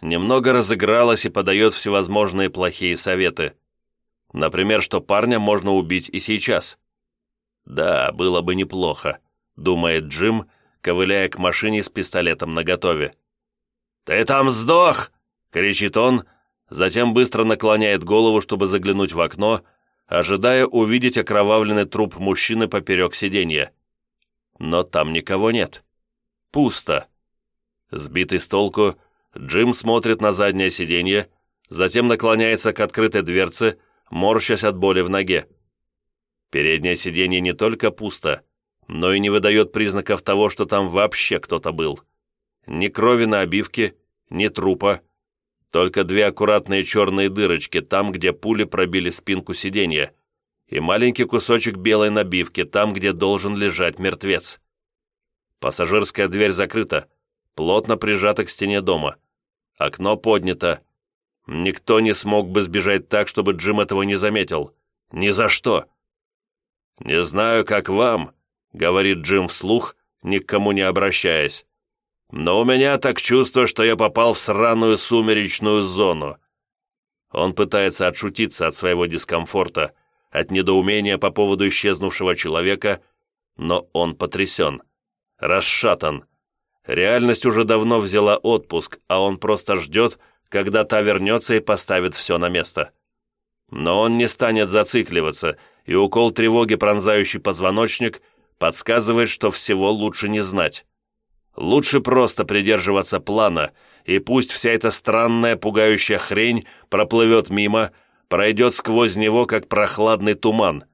немного разыгралась и подает всевозможные плохие советы. Например, что парня можно убить и сейчас. «Да, было бы неплохо», — думает Джим, ковыляя к машине с пистолетом наготове. «Ты там сдох!» — кричит он, затем быстро наклоняет голову, чтобы заглянуть в окно, ожидая увидеть окровавленный труп мужчины поперек сиденья но там никого нет. Пусто. Сбитый с толку, Джим смотрит на заднее сиденье, затем наклоняется к открытой дверце, морщась от боли в ноге. Переднее сиденье не только пусто, но и не выдает признаков того, что там вообще кто-то был. Ни крови на обивке, ни трупа, только две аккуратные черные дырочки там, где пули пробили спинку сиденья, и маленький кусочек белой набивки там, где должен лежать мертвец. Пассажирская дверь закрыта, плотно прижата к стене дома. Окно поднято. Никто не смог бы сбежать так, чтобы Джим этого не заметил. Ни за что. «Не знаю, как вам», — говорит Джим вслух, ни к кому не обращаясь. «Но у меня так чувство, что я попал в сраную сумеречную зону». Он пытается отшутиться от своего дискомфорта, от недоумения по поводу исчезнувшего человека, но он потрясен, расшатан. Реальность уже давно взяла отпуск, а он просто ждет, когда та вернется и поставит все на место. Но он не станет зацикливаться, и укол тревоги, пронзающий позвоночник, подсказывает, что всего лучше не знать. Лучше просто придерживаться плана, и пусть вся эта странная пугающая хрень проплывет мимо, пройдет сквозь него, как прохладный туман,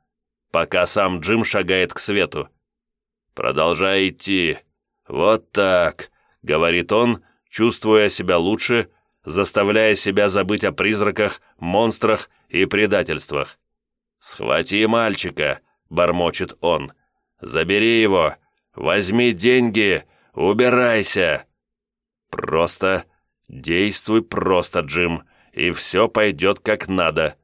пока сам Джим шагает к свету. «Продолжай идти. Вот так», — говорит он, чувствуя себя лучше, заставляя себя забыть о призраках, монстрах и предательствах. «Схвати мальчика», — бормочет он. «Забери его. Возьми деньги. Убирайся». «Просто. Действуй просто, Джим, и все пойдет как надо».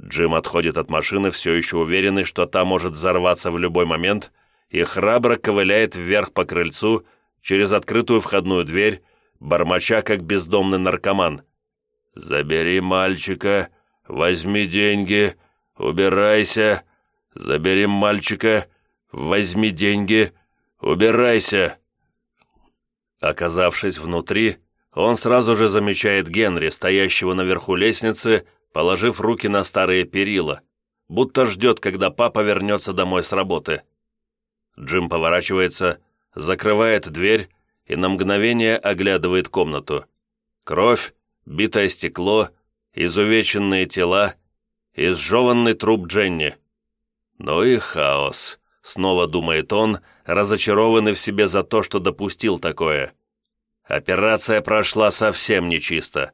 Джим отходит от машины, все еще уверенный, что та может взорваться в любой момент, и храбро ковыляет вверх по крыльцу через открытую входную дверь, бормоча, как бездомный наркоман. «Забери мальчика, возьми деньги, убирайся, забери мальчика, возьми деньги, убирайся». Оказавшись внутри, он сразу же замечает Генри, стоящего наверху лестницы, положив руки на старые перила, будто ждет, когда папа вернется домой с работы. Джим поворачивается, закрывает дверь и на мгновение оглядывает комнату. Кровь, битое стекло, изувеченные тела, изжеванный труп Дженни. Ну и хаос, снова думает он, разочарованный в себе за то, что допустил такое. Операция прошла совсем нечисто.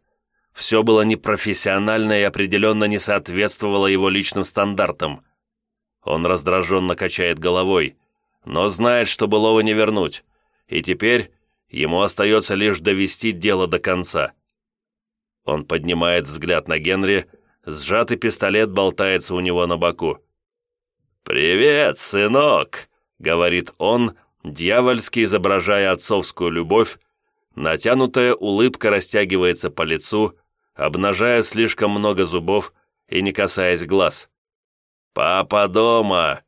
Все было непрофессионально и определенно не соответствовало его личным стандартам. Он раздраженно качает головой, но знает, что былого не вернуть, и теперь ему остается лишь довести дело до конца. Он поднимает взгляд на Генри, сжатый пистолет болтается у него на боку. «Привет, сынок!» — говорит он, дьявольски изображая отцовскую любовь, натянутая улыбка растягивается по лицу, обнажая слишком много зубов и не касаясь глаз. «Папа дома!»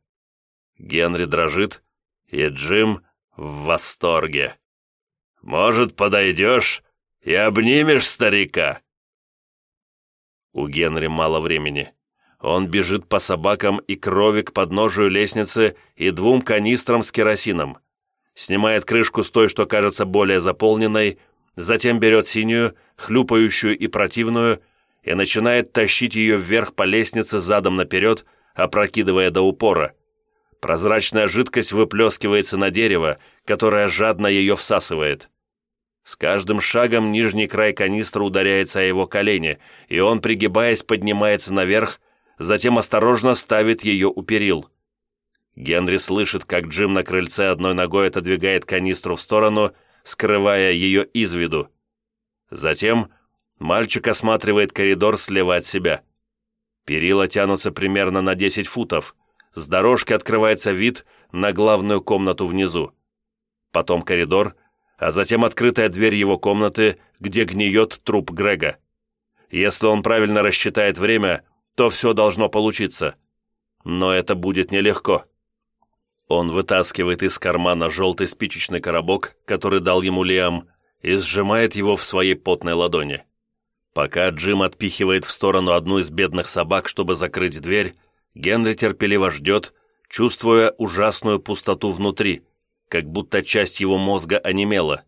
Генри дрожит, и Джим в восторге. «Может, подойдешь и обнимешь старика?» У Генри мало времени. Он бежит по собакам и крови к подножию лестницы и двум канистрам с керосином. Снимает крышку с той, что кажется более заполненной, затем берет синюю, хлюпающую и противную, и начинает тащить ее вверх по лестнице задом наперед, опрокидывая до упора. Прозрачная жидкость выплескивается на дерево, которое жадно ее всасывает. С каждым шагом нижний край канистры ударяется о его колени, и он, пригибаясь, поднимается наверх, затем осторожно ставит ее у перил. Генри слышит, как Джим на крыльце одной ногой отодвигает канистру в сторону, скрывая ее из виду. Затем мальчик осматривает коридор слева от себя. Перила тянутся примерно на 10 футов – с дорожки открывается вид на главную комнату внизу. Потом коридор, а затем открытая дверь его комнаты, где гниет труп Грега. Если он правильно рассчитает время, то все должно получиться. Но это будет нелегко. Он вытаскивает из кармана желтый спичечный коробок, который дал ему Лиам, и сжимает его в своей потной ладони. Пока Джим отпихивает в сторону одну из бедных собак, чтобы закрыть дверь, Генри терпеливо ждет, чувствуя ужасную пустоту внутри, как будто часть его мозга онемела.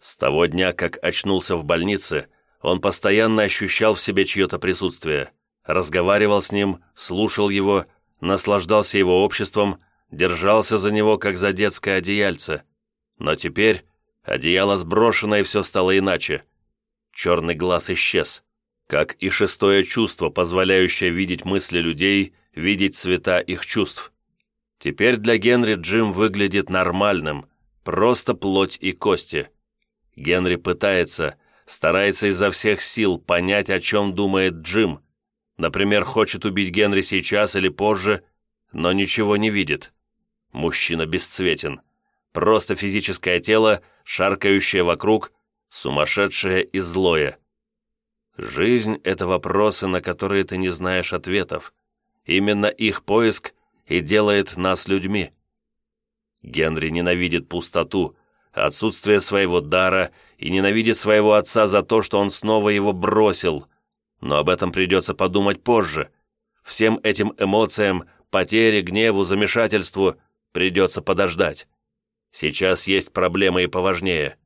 С того дня, как очнулся в больнице, он постоянно ощущал в себе чье-то присутствие, разговаривал с ним, слушал его, наслаждался его обществом, держался за него, как за детское одеяльце. Но теперь одеяло сброшено, и все стало иначе. Черный глаз исчез, как и шестое чувство, позволяющее видеть мысли людей видеть цвета их чувств. Теперь для Генри Джим выглядит нормальным, просто плоть и кости. Генри пытается, старается изо всех сил понять, о чем думает Джим. Например, хочет убить Генри сейчас или позже, но ничего не видит. Мужчина бесцветен. Просто физическое тело, шаркающее вокруг, сумасшедшее и злое. Жизнь — это вопросы, на которые ты не знаешь ответов. Именно их поиск и делает нас людьми. Генри ненавидит пустоту, отсутствие своего дара и ненавидит своего отца за то, что он снова его бросил. Но об этом придется подумать позже. Всем этим эмоциям, потере, гневу, замешательству придется подождать. Сейчас есть проблемы и поважнее.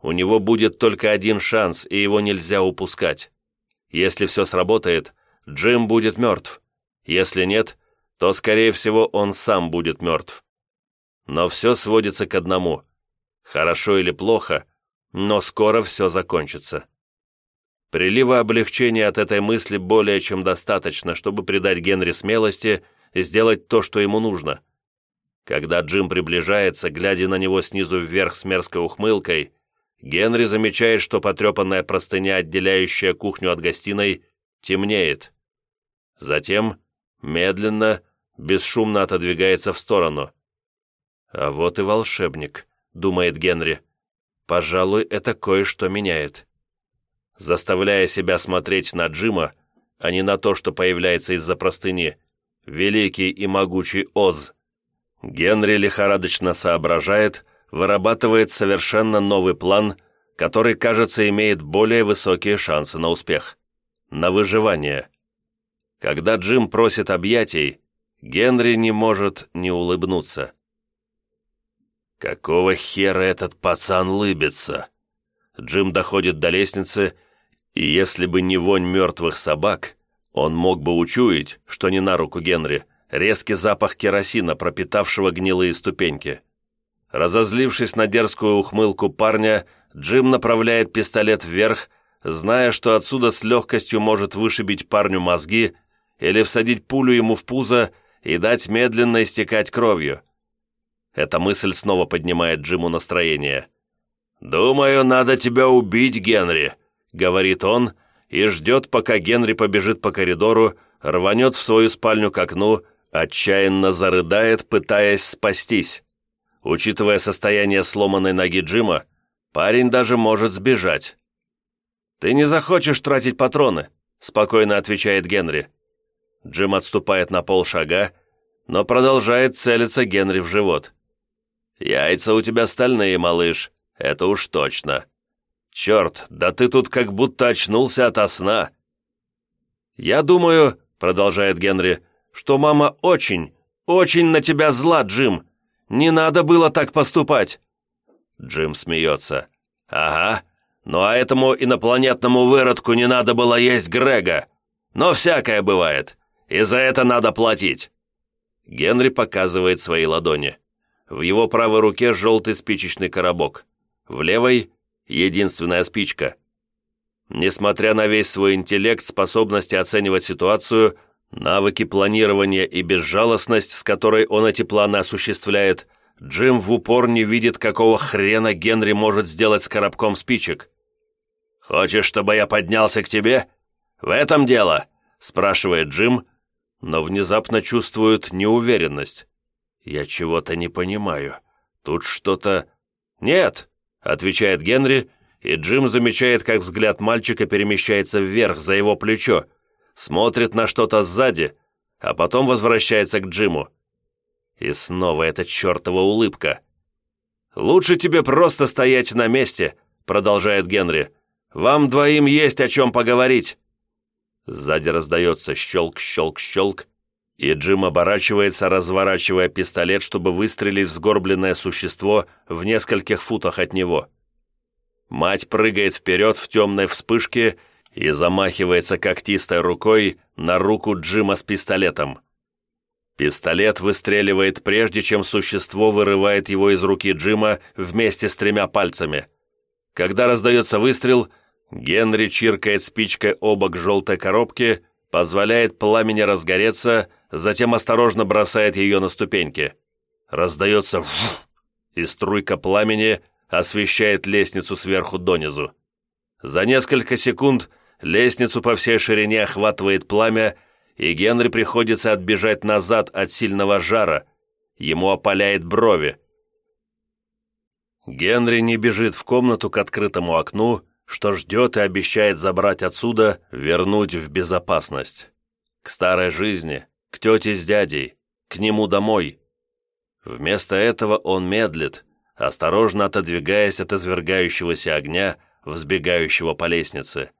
У него будет только один шанс, и его нельзя упускать. Если все сработает, Джим будет мертв. Если нет, то, скорее всего, он сам будет мертв. Но все сводится к одному. Хорошо или плохо, но скоро все закончится. Прилива облегчения от этой мысли более чем достаточно, чтобы придать Генри смелости сделать то, что ему нужно. Когда Джим приближается, глядя на него снизу вверх с мерзкой ухмылкой, Генри замечает, что потрепанная простыня, отделяющая кухню от гостиной, темнеет. Затем, медленно, бесшумно отодвигается в сторону. «А вот и волшебник», — думает Генри. «Пожалуй, это кое-что меняет». Заставляя себя смотреть на Джима, а не на то, что появляется из-за простыни, великий и могучий Оз. Генри лихорадочно соображает, вырабатывает совершенно новый план, который, кажется, имеет более высокие шансы на успех. На выживание. Когда Джим просит объятий, Генри не может не улыбнуться. «Какого хера этот пацан лыбится?» Джим доходит до лестницы, и если бы не вонь мертвых собак, он мог бы учуять, что не на руку Генри, резкий запах керосина, пропитавшего гнилые ступеньки. Разозлившись на дерзкую ухмылку парня, Джим направляет пистолет вверх, зная, что отсюда с легкостью может вышибить парню мозги или всадить пулю ему в пузо и дать медленно истекать кровью. Эта мысль снова поднимает Джиму настроение. «Думаю, надо тебя убить, Генри», — говорит он, и ждет, пока Генри побежит по коридору, рванет в свою спальню к окну, отчаянно зарыдает, пытаясь спастись. Учитывая состояние сломанной ноги Джима, парень даже может сбежать. «Ты не захочешь тратить патроны», — спокойно отвечает Генри. Джим отступает на полшага, но продолжает целиться Генри в живот. «Яйца у тебя стальные, малыш, это уж точно. Черт, да ты тут как будто очнулся ото сна». «Я думаю», — продолжает Генри, «что мама очень, очень на тебя зла, Джим. Не надо было так поступать». Джим смеется. «Ага, ну а этому инопланетному выродку не надо было есть Грега. Но всякое бывает, и за это надо платить». Генри показывает свои ладони. В его правой руке желтый спичечный коробок. В левой — единственная спичка. Несмотря на весь свой интеллект, способности оценивать ситуацию, навыки планирования и безжалостность, с которой он эти планы осуществляет, Джим в упор не видит, какого хрена Генри может сделать с коробком спичек. «Хочешь, чтобы я поднялся к тебе? В этом дело?» – спрашивает Джим, но внезапно чувствует неуверенность. «Я чего-то не понимаю. Тут что-то...» «Нет», — отвечает Генри, и Джим замечает, как взгляд мальчика перемещается вверх, за его плечо, смотрит на что-то сзади, а потом возвращается к Джиму. И снова эта чертова улыбка. «Лучше тебе просто стоять на месте», — продолжает Генри. «Вам двоим есть о чем поговорить». Сзади раздается щелк-щелк-щелк, и Джим оборачивается, разворачивая пистолет, чтобы выстрелить в сгорбленное существо в нескольких футах от него. Мать прыгает вперед в темной вспышке и замахивается когтистой рукой на руку Джима с пистолетом. Пистолет выстреливает прежде, чем существо вырывает его из руки Джима вместе с тремя пальцами. Когда раздается выстрел, Генри чиркает спичкой обок желтой коробки, позволяет пламени разгореться, затем осторожно бросает ее на ступеньки. Раздается «вуф», и струйка пламени освещает лестницу сверху донизу. За несколько секунд лестницу по всей ширине охватывает пламя, и Генри приходится отбежать назад от сильного жара. ему опаляет брови. Генри не бежит в комнату к открытому окну, что ждет и обещает забрать отсюда, вернуть в безопасность. К старой жизни, к тете с дядей, к нему домой. Вместо этого он медлит, осторожно отодвигаясь от извергающегося огня, взбегающего по лестнице.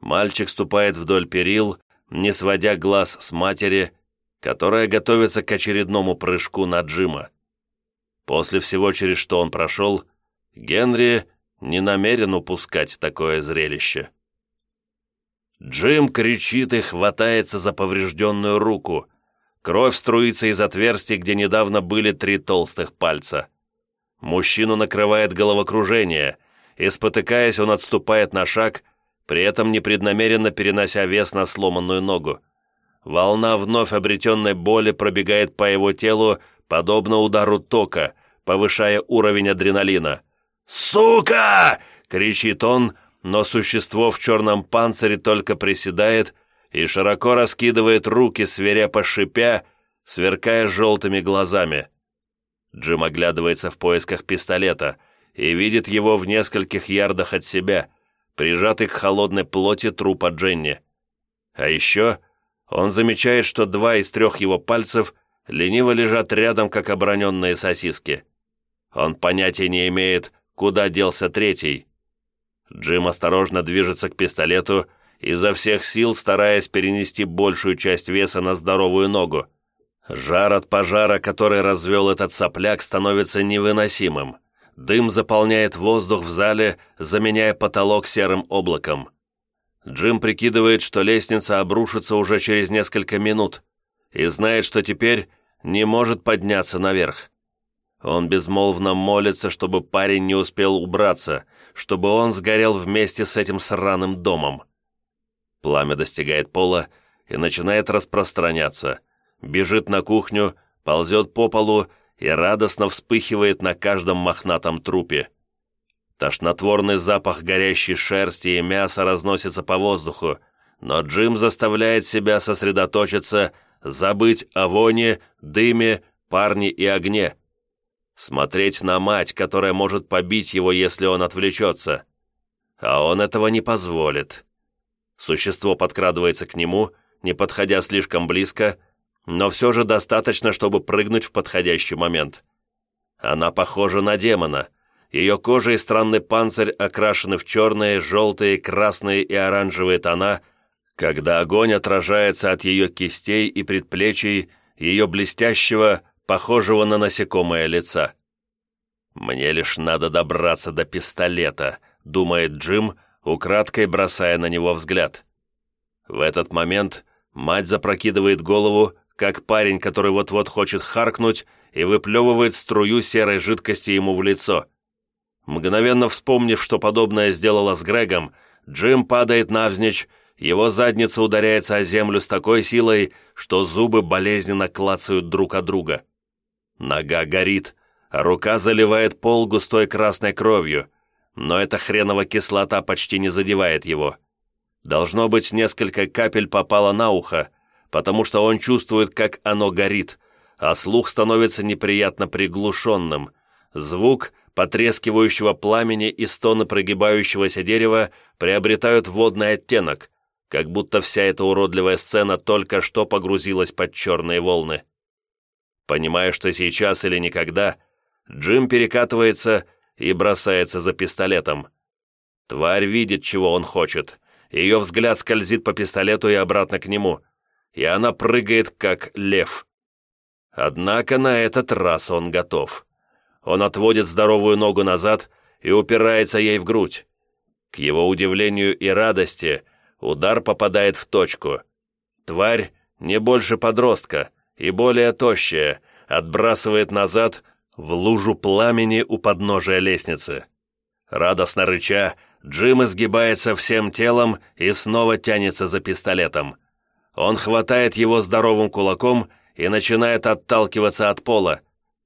Мальчик ступает вдоль перил, не сводя глаз с матери, которая готовится к очередному прыжку на Джима. После всего, через что он прошел, Генри не намерен упускать такое зрелище. Джим кричит и хватается за поврежденную руку. Кровь струится из отверстий, где недавно были три толстых пальца. Мужчину накрывает головокружение, и, спотыкаясь, он отступает на шаг, при этом непреднамеренно перенося вес на сломанную ногу. Волна вновь обретенной боли пробегает по его телу, подобно удару тока, повышая уровень адреналина. «Сука!» — кричит он, но существо в черном панцире только приседает и широко раскидывает руки, свирепо шипя, сверкая желтыми глазами. Джим оглядывается в поисках пистолета и видит его в нескольких ярдах от себя, прижатый к холодной плоти трупа Дженни. А еще он замечает, что два из трех его пальцев лениво лежат рядом, как оброненные сосиски. Он понятия не имеет, куда делся третий. Джим осторожно движется к пистолету, изо всех сил стараясь перенести большую часть веса на здоровую ногу. Жар от пожара, который развел этот сопляк, становится невыносимым. Дым заполняет воздух в зале, заменяя потолок серым облаком. Джим прикидывает, что лестница обрушится уже через несколько минут, и знает, что теперь не может подняться наверх. Он безмолвно молится, чтобы парень не успел убраться, чтобы он сгорел вместе с этим сраным домом. Пламя достигает пола и начинает распространяться. Бежит на кухню, ползет по полу и радостно вспыхивает на каждом мохнатом трупе. Тошнотворный запах горящей шерсти и мяса разносится по воздуху, но Джим заставляет себя сосредоточиться, забыть о воне, дыме, парне и огне – Смотреть на мать, которая может побить его, если он отвлечется. А он этого не позволит. Существо подкрадывается к нему, не подходя слишком близко, но все же достаточно, чтобы прыгнуть в подходящий момент. Она похожа на демона. Ее кожа и странный панцирь окрашены в черные, желтые, красные и оранжевые тона, когда огонь отражается от ее кистей и предплечий, ее блестящего, похожего на насекомое лица. «Мне лишь надо добраться до пистолета», — думает Джим, украдкой бросая на него взгляд. В этот момент мать запрокидывает голову, как парень, который вот-вот хочет харкнуть, и выплевывает струю серой жидкости ему в лицо. Мгновенно вспомнив, что подобное сделала с Грегом, Джим падает навзничь, его задница ударяется о землю с такой силой, что зубы болезненно клацают друг от друга. Нога горит, рука заливает пол густой красной кровью, но эта хренова кислота почти не задевает его. Должно быть, несколько капель попало на ухо, потому что он чувствует, как оно горит, а слух становится неприятно приглушенным. Звук потрескивающего пламени и стоны прогибающегося дерева приобретают водный оттенок, как будто вся эта уродливая сцена только что погрузилась под черные волны. Понимая, что сейчас или никогда, Джим перекатывается и бросается за пистолетом. Тварь видит, чего он хочет. Ее взгляд скользит по пистолету и обратно к нему, и она прыгает, как лев. Однако на этот раз он готов. Он отводит здоровую ногу назад и упирается ей в грудь. К его удивлению и радости удар попадает в точку. Тварь не больше подростка — и более тощая, отбрасывает назад в лужу пламени у подножия лестницы. Радостно рыча, Джим изгибается всем телом и снова тянется за пистолетом. Он хватает его здоровым кулаком и начинает отталкиваться от пола.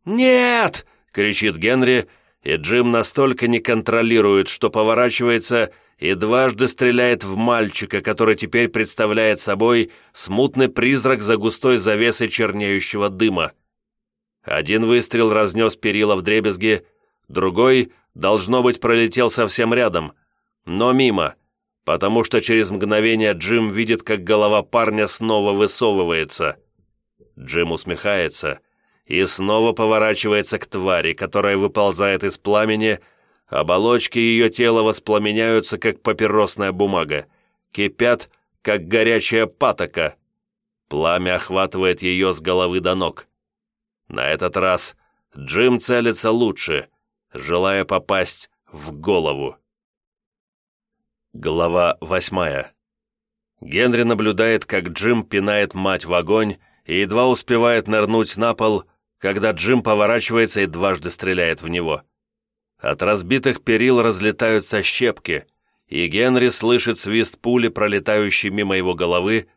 «Нет!» — кричит Генри, и Джим настолько не контролирует, что поворачивается и дважды стреляет в мальчика, который теперь представляет собой смутный призрак за густой завесой чернеющего дыма. Один выстрел разнес перила в дребезги, другой, должно быть, пролетел совсем рядом, но мимо, потому что через мгновение Джим видит, как голова парня снова высовывается. Джим усмехается и снова поворачивается к твари, которая выползает из пламени, оболочки ее тела воспламеняются, как папиросная бумага, кипят, как горячая патока. Пламя охватывает ее с головы до ног. На этот раз Джим целится лучше, желая попасть в голову. Глава восьмая. Генри наблюдает, как Джим пинает мать в огонь и едва успевает нырнуть на пол, когда Джим поворачивается и дважды стреляет в него. От разбитых перил разлетаются щепки, и Генри слышит свист пули, пролетающей мимо его головы,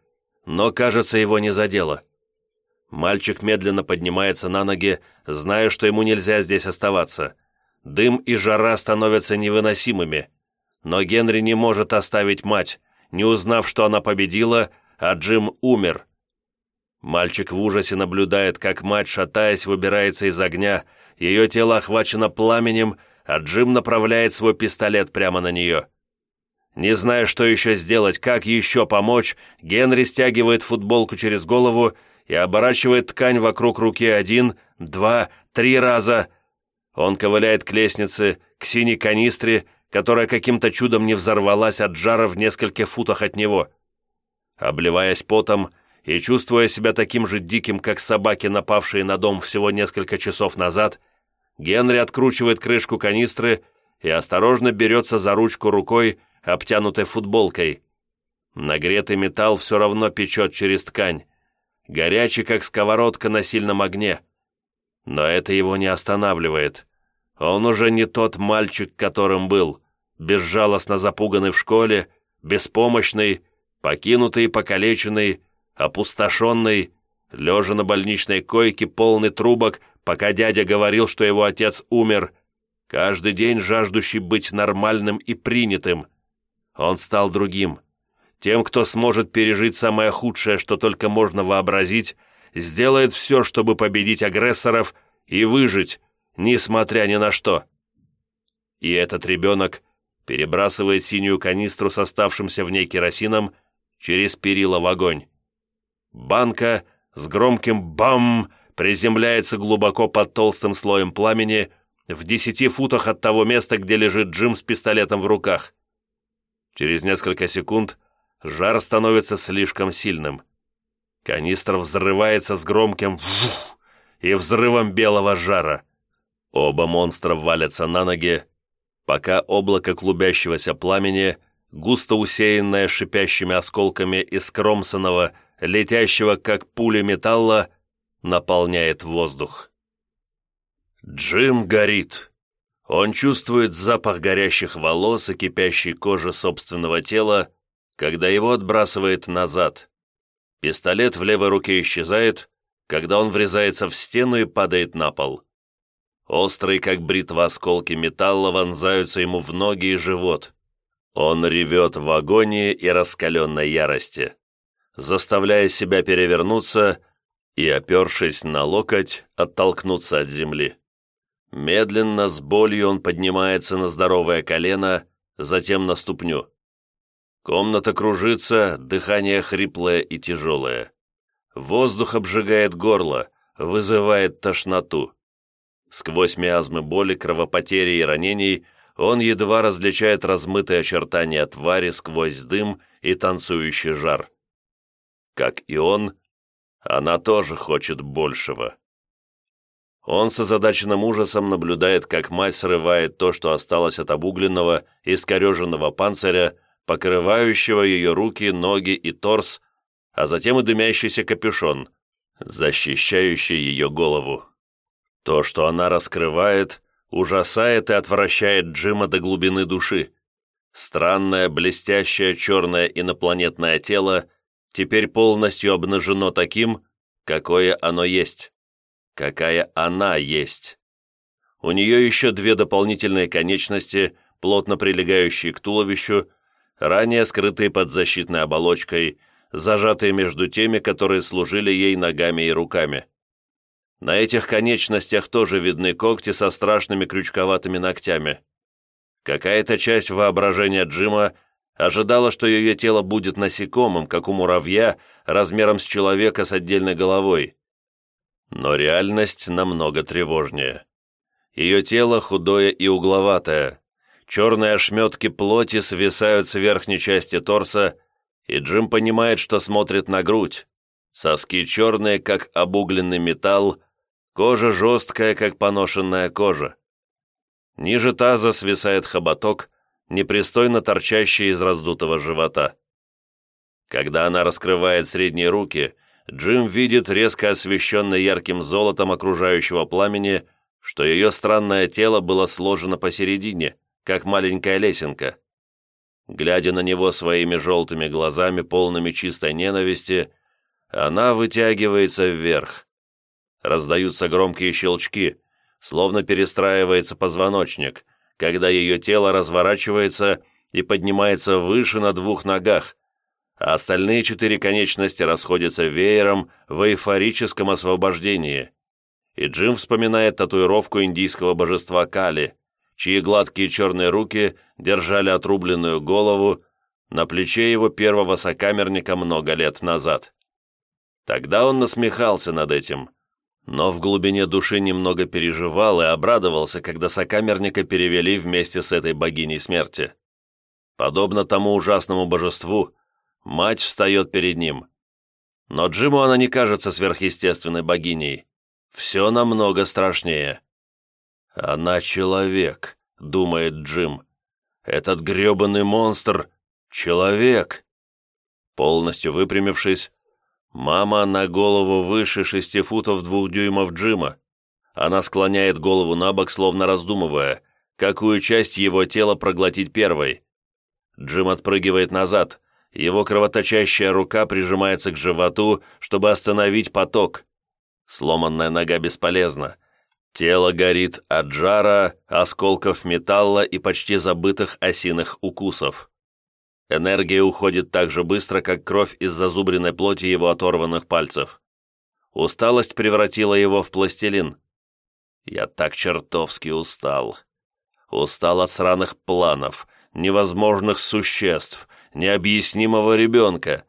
но, кажется, его не задело. Мальчик медленно поднимается на ноги, зная, что ему нельзя здесь оставаться. Дым и жара становятся невыносимыми. Но Генри не может оставить мать, не узнав, что она победила, а Джим умер. Мальчик в ужасе наблюдает, как мать, шатаясь, выбирается из огня, ее тело охвачено пламенем, а Джим направляет свой пистолет прямо на нее. Не зная, что еще сделать, как еще помочь, Генри стягивает футболку через голову и оборачивает ткань вокруг руки один, два, три раза. Он ковыляет к лестнице, к синей канистре, которая каким-то чудом не взорвалась от жара в нескольких футах от него. Обливаясь потом и чувствуя себя таким же диким, как собаки, напавшие на дом всего несколько часов назад, Генри откручивает крышку канистры и осторожно берется за ручку рукой, обтянутой футболкой. Нагретый металл все равно печет через ткань горячий, как сковородка на сильном огне. Но это его не останавливает. Он уже не тот мальчик, которым был, безжалостно запуганный в школе, беспомощный, покинутый и покалеченный, опустошенный, лежа на больничной койке, полный трубок, пока дядя говорил, что его отец умер, каждый день жаждущий быть нормальным и принятым. Он стал другим, тем, кто сможет пережить самое худшее, что только можно вообразить, сделает все, чтобы победить агрессоров и выжить, несмотря ни на что. И этот ребенок перебрасывает синюю канистру с оставшимся в ней керосином через перила в огонь. Банка с громким «бам» приземляется глубоко под толстым слоем пламени в десяти футах от того места, где лежит Джим с пистолетом в руках. Через несколько секунд жар становится слишком сильным. Канистра взрывается с громким «вух» и взрывом белого жара. Оба монстра валятся на ноги, пока облако клубящегося пламени, густо усеянное шипящими осколками из кромсоного, летящего как пули металла, наполняет воздух. Джим горит. Он чувствует запах горящих волос и кипящей кожи собственного тела, когда его отбрасывает назад. Пистолет в левой руке исчезает, когда он врезается в стену и падает на пол. Острые, как бритва осколки металла, вонзаются ему в ноги и живот. Он ревет в агонии и раскаленной ярости, заставляя себя перевернуться и, опершись на локоть, оттолкнуться от земли. Медленно, с болью он поднимается на здоровое колено, затем на ступню. Комната кружится, дыхание хриплое и тяжелое. Воздух обжигает горло, вызывает тошноту. Сквозь миазмы боли, кровопотери и ранений он едва различает размытые очертания твари сквозь дым и танцующий жар. Как и он, она тоже хочет большего. Он с озадаченным ужасом наблюдает, как мать срывает то, что осталось от обугленного, искореженного панциря, покрывающего ее руки, ноги и торс, а затем и дымящийся капюшон, защищающий ее голову. То, что она раскрывает, ужасает и отвращает Джима до глубины души. Странное, блестящее, черное инопланетное тело теперь полностью обнажено таким, какое оно есть, какая она есть. У нее еще две дополнительные конечности, плотно прилегающие к туловищу, ранее скрытые под защитной оболочкой, зажатые между теми, которые служили ей ногами и руками. На этих конечностях тоже видны когти со страшными крючковатыми ногтями. Какая-то часть воображения Джима ожидала, что ее тело будет насекомым, как у муравья, размером с человека с отдельной головой. Но реальность намного тревожнее. Ее тело худое и угловатое. Черные ошметки плоти свисают с верхней части торса, и Джим понимает, что смотрит на грудь. Соски черные, как обугленный металл, кожа жесткая, как поношенная кожа. Ниже таза свисает хоботок, непристойно торчащий из раздутого живота. Когда она раскрывает средние руки, Джим видит резко освещенный ярким золотом окружающего пламени, что ее странное тело было сложено посередине, как маленькая лесенка. Глядя на него своими желтыми глазами, полными чистой ненависти, она вытягивается вверх. Раздаются громкие щелчки, словно перестраивается позвоночник, когда ее тело разворачивается и поднимается выше на двух ногах, а остальные четыре конечности расходятся веером в эйфорическом освобождении. И Джим вспоминает татуировку индийского божества Кали, чьи гладкие черные руки держали отрубленную голову на плече его первого сокамерника много лет назад. Тогда он насмехался над этим, но в глубине души немного переживал и обрадовался, когда сокамерника перевели вместе с этой богиней смерти. Подобно тому ужасному божеству, Мать встает перед ним. Но Джиму она не кажется сверхъестественной богиней. Все намного страшнее. «Она человек», — думает Джим. «Этот гребаный монстр — человек». Полностью выпрямившись, мама на голову выше шести футов двух дюймов Джима. Она склоняет голову на бок, словно раздумывая, какую часть его тела проглотить первой. Джим отпрыгивает назад, его кровоточащая рука прижимается к животу, чтобы остановить поток. Сломанная нога бесполезна. Тело горит от жара, осколков металла и почти забытых осиных укусов. Энергия уходит так же быстро, как кровь из зазубренной плоти его оторванных пальцев. Усталость превратила его в пластилин. Я так чертовски устал. Устал от сраных планов, невозможных существ, необъяснимого ребенка.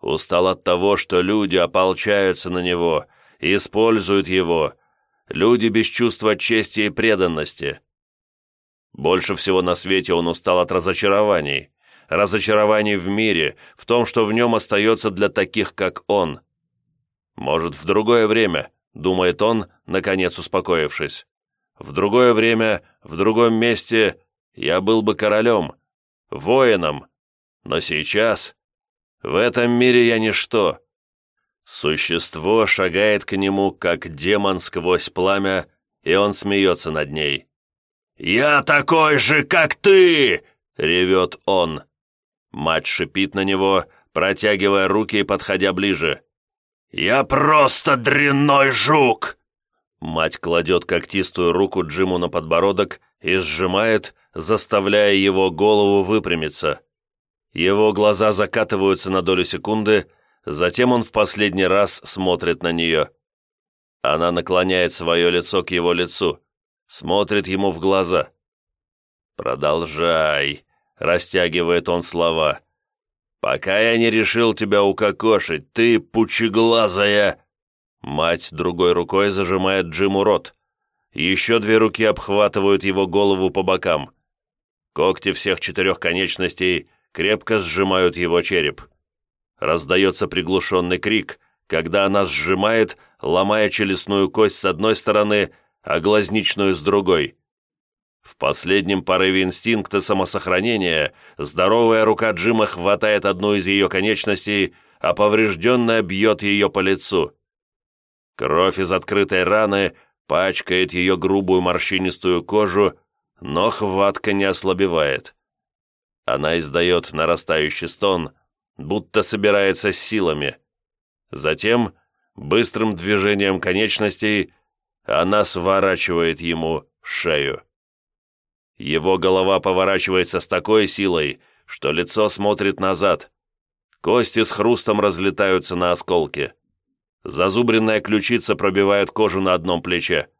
Устал от того, что люди ополчаются на него, используют его, люди без чувства чести и преданности. Больше всего на свете он устал от разочарований, разочарований в мире, в том, что в нем остается для таких, как он. Может, в другое время, думает он, наконец успокоившись. В другое время, в другом месте я был бы королем, воином, но сейчас в этом мире я ничто. Существо шагает к нему, как демон сквозь пламя, и он смеется над ней. «Я такой же, как ты!» — ревет он. Мать шипит на него, протягивая руки и подходя ближе. «Я просто дрянной жук!» Мать кладет когтистую руку Джиму на подбородок и сжимает, заставляя его голову выпрямиться. Его глаза закатываются на долю секунды, затем он в последний раз смотрит на нее. Она наклоняет свое лицо к его лицу, смотрит ему в глаза. «Продолжай», — растягивает он слова. «Пока я не решил тебя укокошить, ты пучеглазая!» Мать другой рукой зажимает Джиму рот. Еще две руки обхватывают его голову по бокам. Когти всех четырех конечностей крепко сжимают его череп. Раздается приглушенный крик, когда она сжимает, ломая челюстную кость с одной стороны, а глазничную с другой. В последнем порыве инстинкта самосохранения здоровая рука Джима хватает одну из ее конечностей, а поврежденная бьет ее по лицу. Кровь из открытой раны пачкает ее грубую морщинистую кожу, но хватка не ослабевает. Она издает нарастающий стон, будто собирается с силами. Затем, быстрым движением конечностей, она сворачивает ему шею. Его голова поворачивается с такой силой, что лицо смотрит назад. Кости с хрустом разлетаются на осколки. Зазубренная ключица пробивает кожу на одном плече.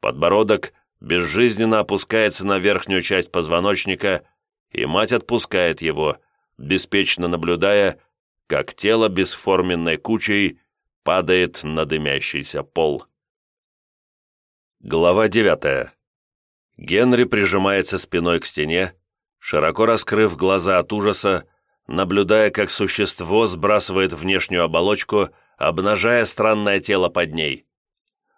Подбородок безжизненно опускается на верхнюю часть позвоночника, и мать отпускает его, беспечно наблюдая, как тело бесформенной кучей падает на дымящийся пол. Глава девятая. Генри прижимается спиной к стене, широко раскрыв глаза от ужаса, наблюдая, как существо сбрасывает внешнюю оболочку, обнажая странное тело под ней.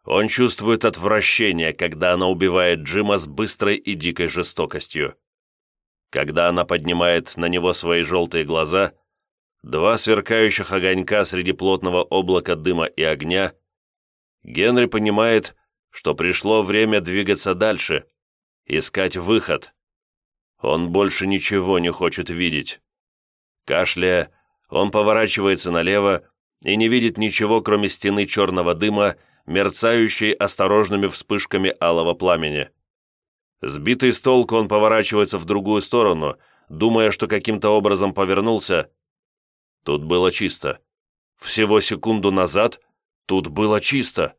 Он чувствует отвращение, когда она убивает Джима с быстрой и дикой жестокостью. Когда она поднимает на него свои желтые глаза, два сверкающих огонька среди плотного облака дыма и огня, Генри понимает, что пришло время двигаться дальше, искать выход. Он больше ничего не хочет видеть. Кашляя, он поворачивается налево и не видит ничего, кроме стены черного дыма, мерцающей осторожными вспышками алого пламени. Сбитый с толку он поворачивается в другую сторону, думая, что каким-то образом повернулся. Тут было чисто. Всего секунду назад тут было чисто.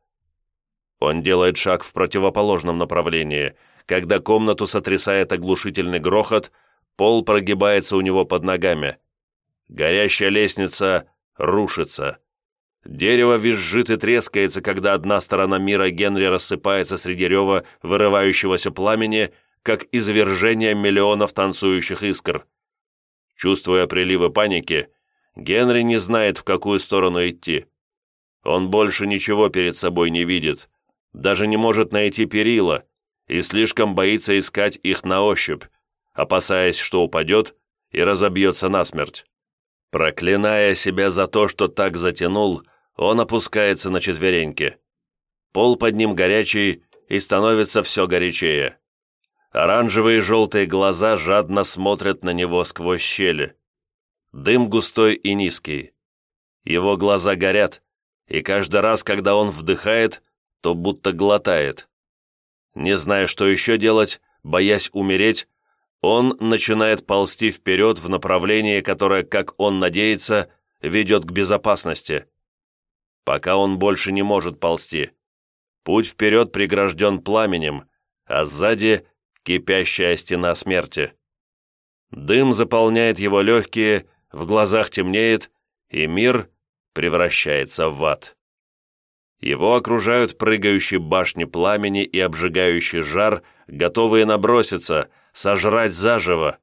Он делает шаг в противоположном направлении. Когда комнату сотрясает оглушительный грохот, пол прогибается у него под ногами. Горящая лестница рушится. Дерево визжит и трескается, когда одна сторона мира Генри рассыпается среди рева вырывающегося пламени, как извержение миллионов танцующих искр. Чувствуя приливы паники, Генри не знает, в какую сторону идти. Он больше ничего перед собой не видит, даже не может найти перила и слишком боится искать их на ощупь, опасаясь, что упадет и разобьется насмерть. Проклиная себя за то, что так затянул, он опускается на четвереньки. Пол под ним горячий и становится все горячее. Оранжевые и желтые глаза жадно смотрят на него сквозь щели. Дым густой и низкий. Его глаза горят, и каждый раз, когда он вдыхает, то будто глотает. Не зная, что еще делать, боясь умереть, он начинает ползти вперед в направлении, которое, как он надеется, ведет к безопасности пока он больше не может ползти. Путь вперед прегражден пламенем, а сзади кипящая стена смерти. Дым заполняет его легкие, в глазах темнеет, и мир превращается в ад. Его окружают прыгающие башни пламени и обжигающий жар, готовые наброситься, сожрать заживо.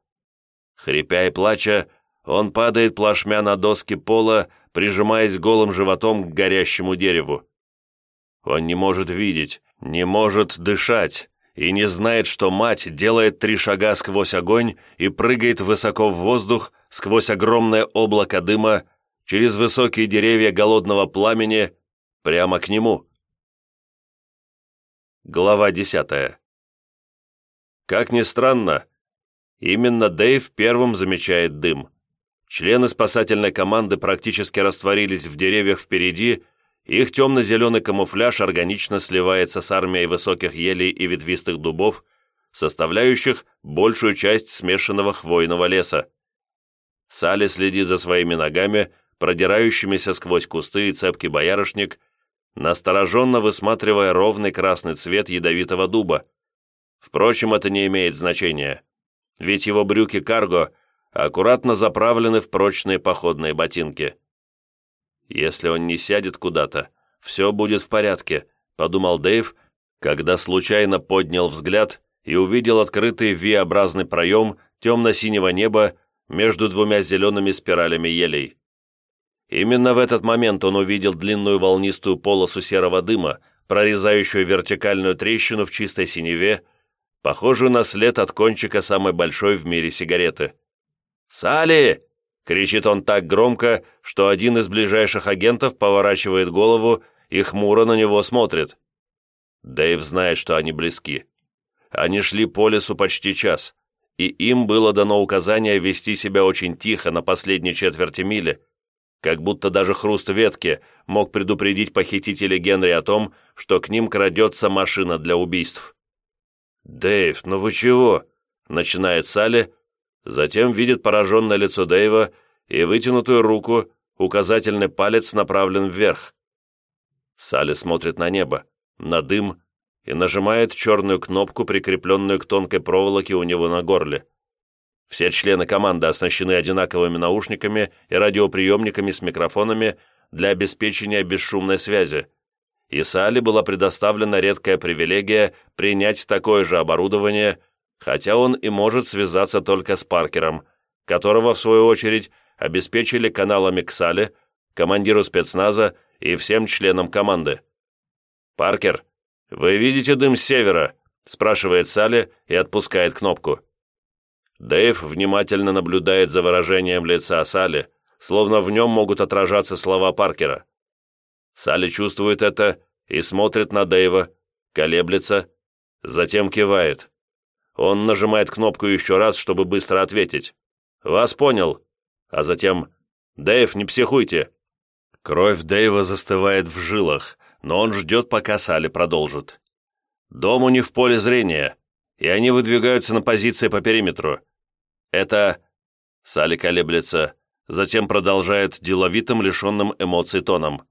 Хрипя и плача, он падает плашмя на доски пола, прижимаясь голым животом к горящему дереву. Он не может видеть, не может дышать и не знает, что мать делает три шага сквозь огонь и прыгает высоко в воздух сквозь огромное облако дыма через высокие деревья голодного пламени прямо к нему. Глава десятая. Как ни странно, именно Дэйв первым замечает дым. Члены спасательной команды практически растворились в деревьях впереди, их темно-зеленый камуфляж органично сливается с армией высоких елей и ветвистых дубов, составляющих большую часть смешанного хвойного леса. Салли следит за своими ногами, продирающимися сквозь кусты и цепкий боярышник, настороженно высматривая ровный красный цвет ядовитого дуба. Впрочем, это не имеет значения, ведь его брюки карго – аккуратно заправлены в прочные походные ботинки. «Если он не сядет куда-то, все будет в порядке», — подумал Дэйв, когда случайно поднял взгляд и увидел открытый V-образный проем темно-синего неба между двумя зелеными спиралями елей. Именно в этот момент он увидел длинную волнистую полосу серого дыма, прорезающую вертикальную трещину в чистой синеве, похожую на след от кончика самой большой в мире сигареты. «Салли!» — кричит он так громко, что один из ближайших агентов поворачивает голову и хмуро на него смотрит. Дэйв знает, что они близки. Они шли по лесу почти час, и им было дано указание вести себя очень тихо на последней четверти мили, как будто даже хруст ветки мог предупредить похитителей Генри о том, что к ним крадется машина для убийств. «Дэйв, ну вы чего?» — начинает Салли, Затем видит пораженное лицо Дэйва и вытянутую руку, указательный палец направлен вверх, Салли смотрит на небо, на дым и нажимает черную кнопку, прикрепленную к тонкой проволоке у него на горле. Все члены команды оснащены одинаковыми наушниками и радиоприемниками с микрофонами для обеспечения бесшумной связи, и Салли была предоставлена редкая привилегия принять такое же оборудование, хотя он и может связаться только с Паркером, которого, в свою очередь, обеспечили каналами к Салли, командиру спецназа и всем членам команды. «Паркер, вы видите дым с севера?» спрашивает Салли и отпускает кнопку. Дэйв внимательно наблюдает за выражением лица Салли, словно в нем могут отражаться слова Паркера. Салли чувствует это и смотрит на Дэйва, колеблется, затем кивает. Он нажимает кнопку еще раз, чтобы быстро ответить. «Вас понял». А затем «Дэйв, не психуйте». Кровь Дэйва застывает в жилах, но он ждет, пока Салли продолжит. Дом у них в поле зрения, и они выдвигаются на позиции по периметру. Это... Салли колеблется, затем продолжает деловитым, лишенным эмоций тоном.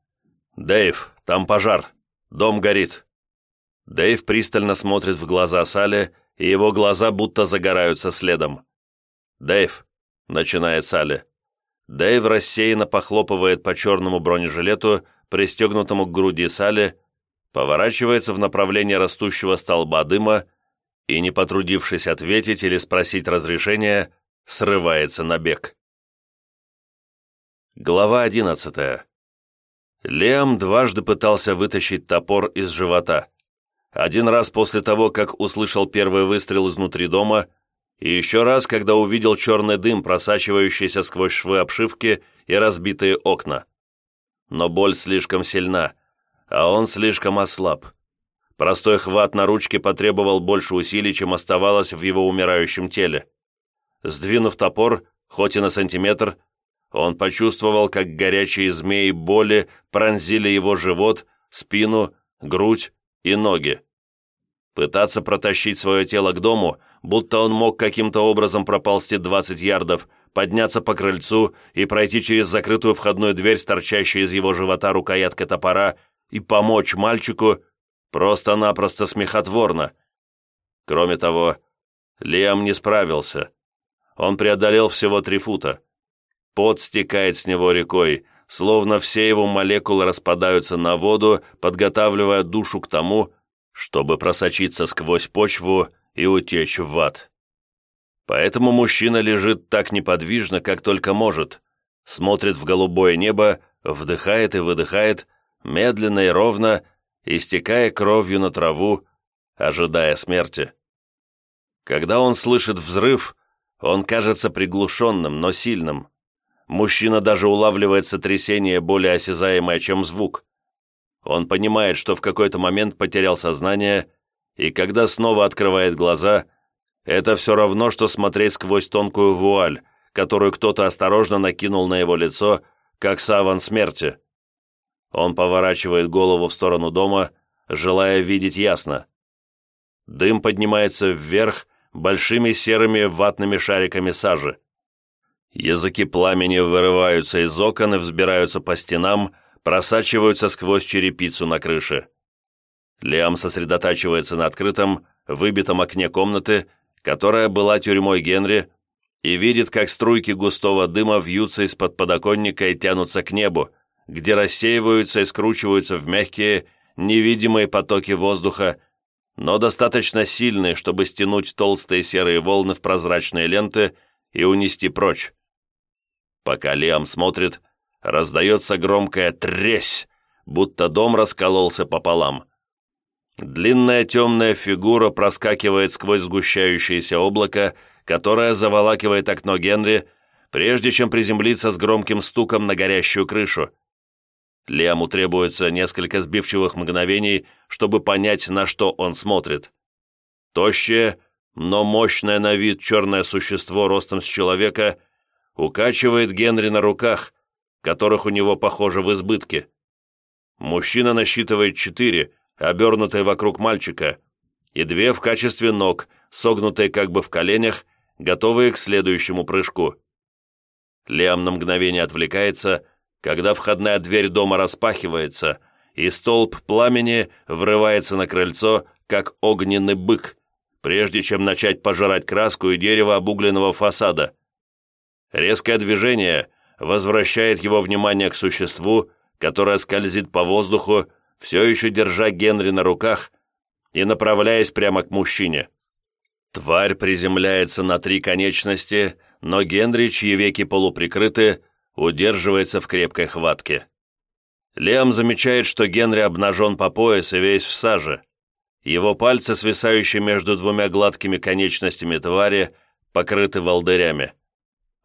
«Дэйв, там пожар. Дом горит». Дэйв пристально смотрит в глаза Салли, и его глаза будто загораются следом. «Дэйв», — начинает Салли. Дэйв рассеянно похлопывает по черному бронежилету, пристегнутому к груди Салли, поворачивается в направлении растущего столба дыма и, не потрудившись ответить или спросить разрешения, срывается на бег. Глава одиннадцатая. Лиам дважды пытался вытащить топор из живота. Один раз после того, как услышал первый выстрел изнутри дома, и еще раз, когда увидел черный дым, просачивающийся сквозь швы обшивки и разбитые окна. Но боль слишком сильна, а он слишком ослаб. Простой хват на ручке потребовал больше усилий, чем оставалось в его умирающем теле. Сдвинув топор, хоть и на сантиметр, он почувствовал, как горячие змеи боли пронзили его живот, спину, грудь и ноги. Пытаться протащить свое тело к дому, будто он мог каким-то образом проползти 20 ярдов, подняться по крыльцу и пройти через закрытую входную дверь с торчащей из его живота рукояткой топора и помочь мальчику просто-напросто смехотворно. Кроме того, Лиам не справился. Он преодолел всего три фута. Пот стекает с него рекой, словно все его молекулы распадаются на воду, подготавливая душу к тому, чтобы просочиться сквозь почву и утечь в ад. Поэтому мужчина лежит так неподвижно, как только может, смотрит в голубое небо, вдыхает и выдыхает, медленно и ровно, истекая кровью на траву, ожидая смерти. Когда он слышит взрыв, он кажется приглушенным, но сильным. Мужчина даже улавливает сотрясение более осязаемое, чем звук. Он понимает, что в какой-то момент потерял сознание, и когда снова открывает глаза, это все равно, что смотреть сквозь тонкую вуаль, которую кто-то осторожно накинул на его лицо, как саван смерти. Он поворачивает голову в сторону дома, желая видеть ясно. Дым поднимается вверх большими серыми ватными шариками сажи. Языки пламени вырываются из окон и взбираются по стенам, просачиваются сквозь черепицу на крыше. Лиам сосредотачивается на открытом, выбитом окне комнаты, которая была тюрьмой Генри, и видит, как струйки густого дыма вьются из-под подоконника и тянутся к небу, где рассеиваются и скручиваются в мягкие, невидимые потоки воздуха, но достаточно сильные, чтобы стянуть толстые серые волны в прозрачные ленты и унести прочь. Пока Лиам смотрит, раздается громкая тресь, будто дом раскололся пополам. Длинная темная фигура проскакивает сквозь сгущающееся облако, которое заволакивает окно Генри, прежде чем приземлиться с громким стуком на горящую крышу. Лиаму требуется несколько сбивчивых мгновений, чтобы понять, на что он смотрит. Тощее, но мощное на вид черное существо ростом с человека – укачивает Генри на руках, которых у него, похоже, в избытке. Мужчина насчитывает четыре, обернутые вокруг мальчика, и две в качестве ног, согнутые как бы в коленях, готовые к следующему прыжку. Лиам на мгновение отвлекается, когда входная дверь дома распахивается, и столб пламени врывается на крыльцо, как огненный бык, прежде чем начать пожирать краску и дерево обугленного фасада. Резкое движение возвращает его внимание к существу, которое скользит по воздуху, все еще держа Генри на руках и направляясь прямо к мужчине. Тварь приземляется на три конечности, но Генри, чьи веки полуприкрыты, удерживается в крепкой хватке. Лиам замечает, что Генри обнажен по пояс и весь в саже. Его пальцы, свисающие между двумя гладкими конечностями твари, покрыты волдырями.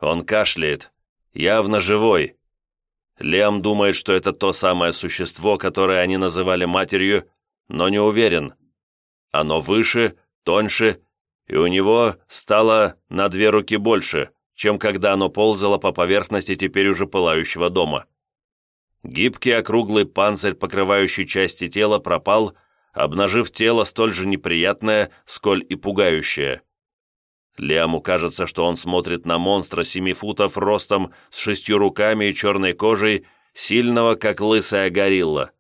Он кашляет, явно живой. Лиам думает, что это то самое существо, которое они называли матерью, но не уверен. Оно выше, тоньше, и у него стало на две руки больше, чем когда оно ползало по поверхности теперь уже пылающего дома. Гибкий округлый панцирь, покрывающий части тела, пропал, обнажив тело столь же неприятное, сколь и пугающее. Лиаму кажется, что он смотрит на монстра семи футов ростом, с шестью руками и черной кожей, сильного, как лысая горилла.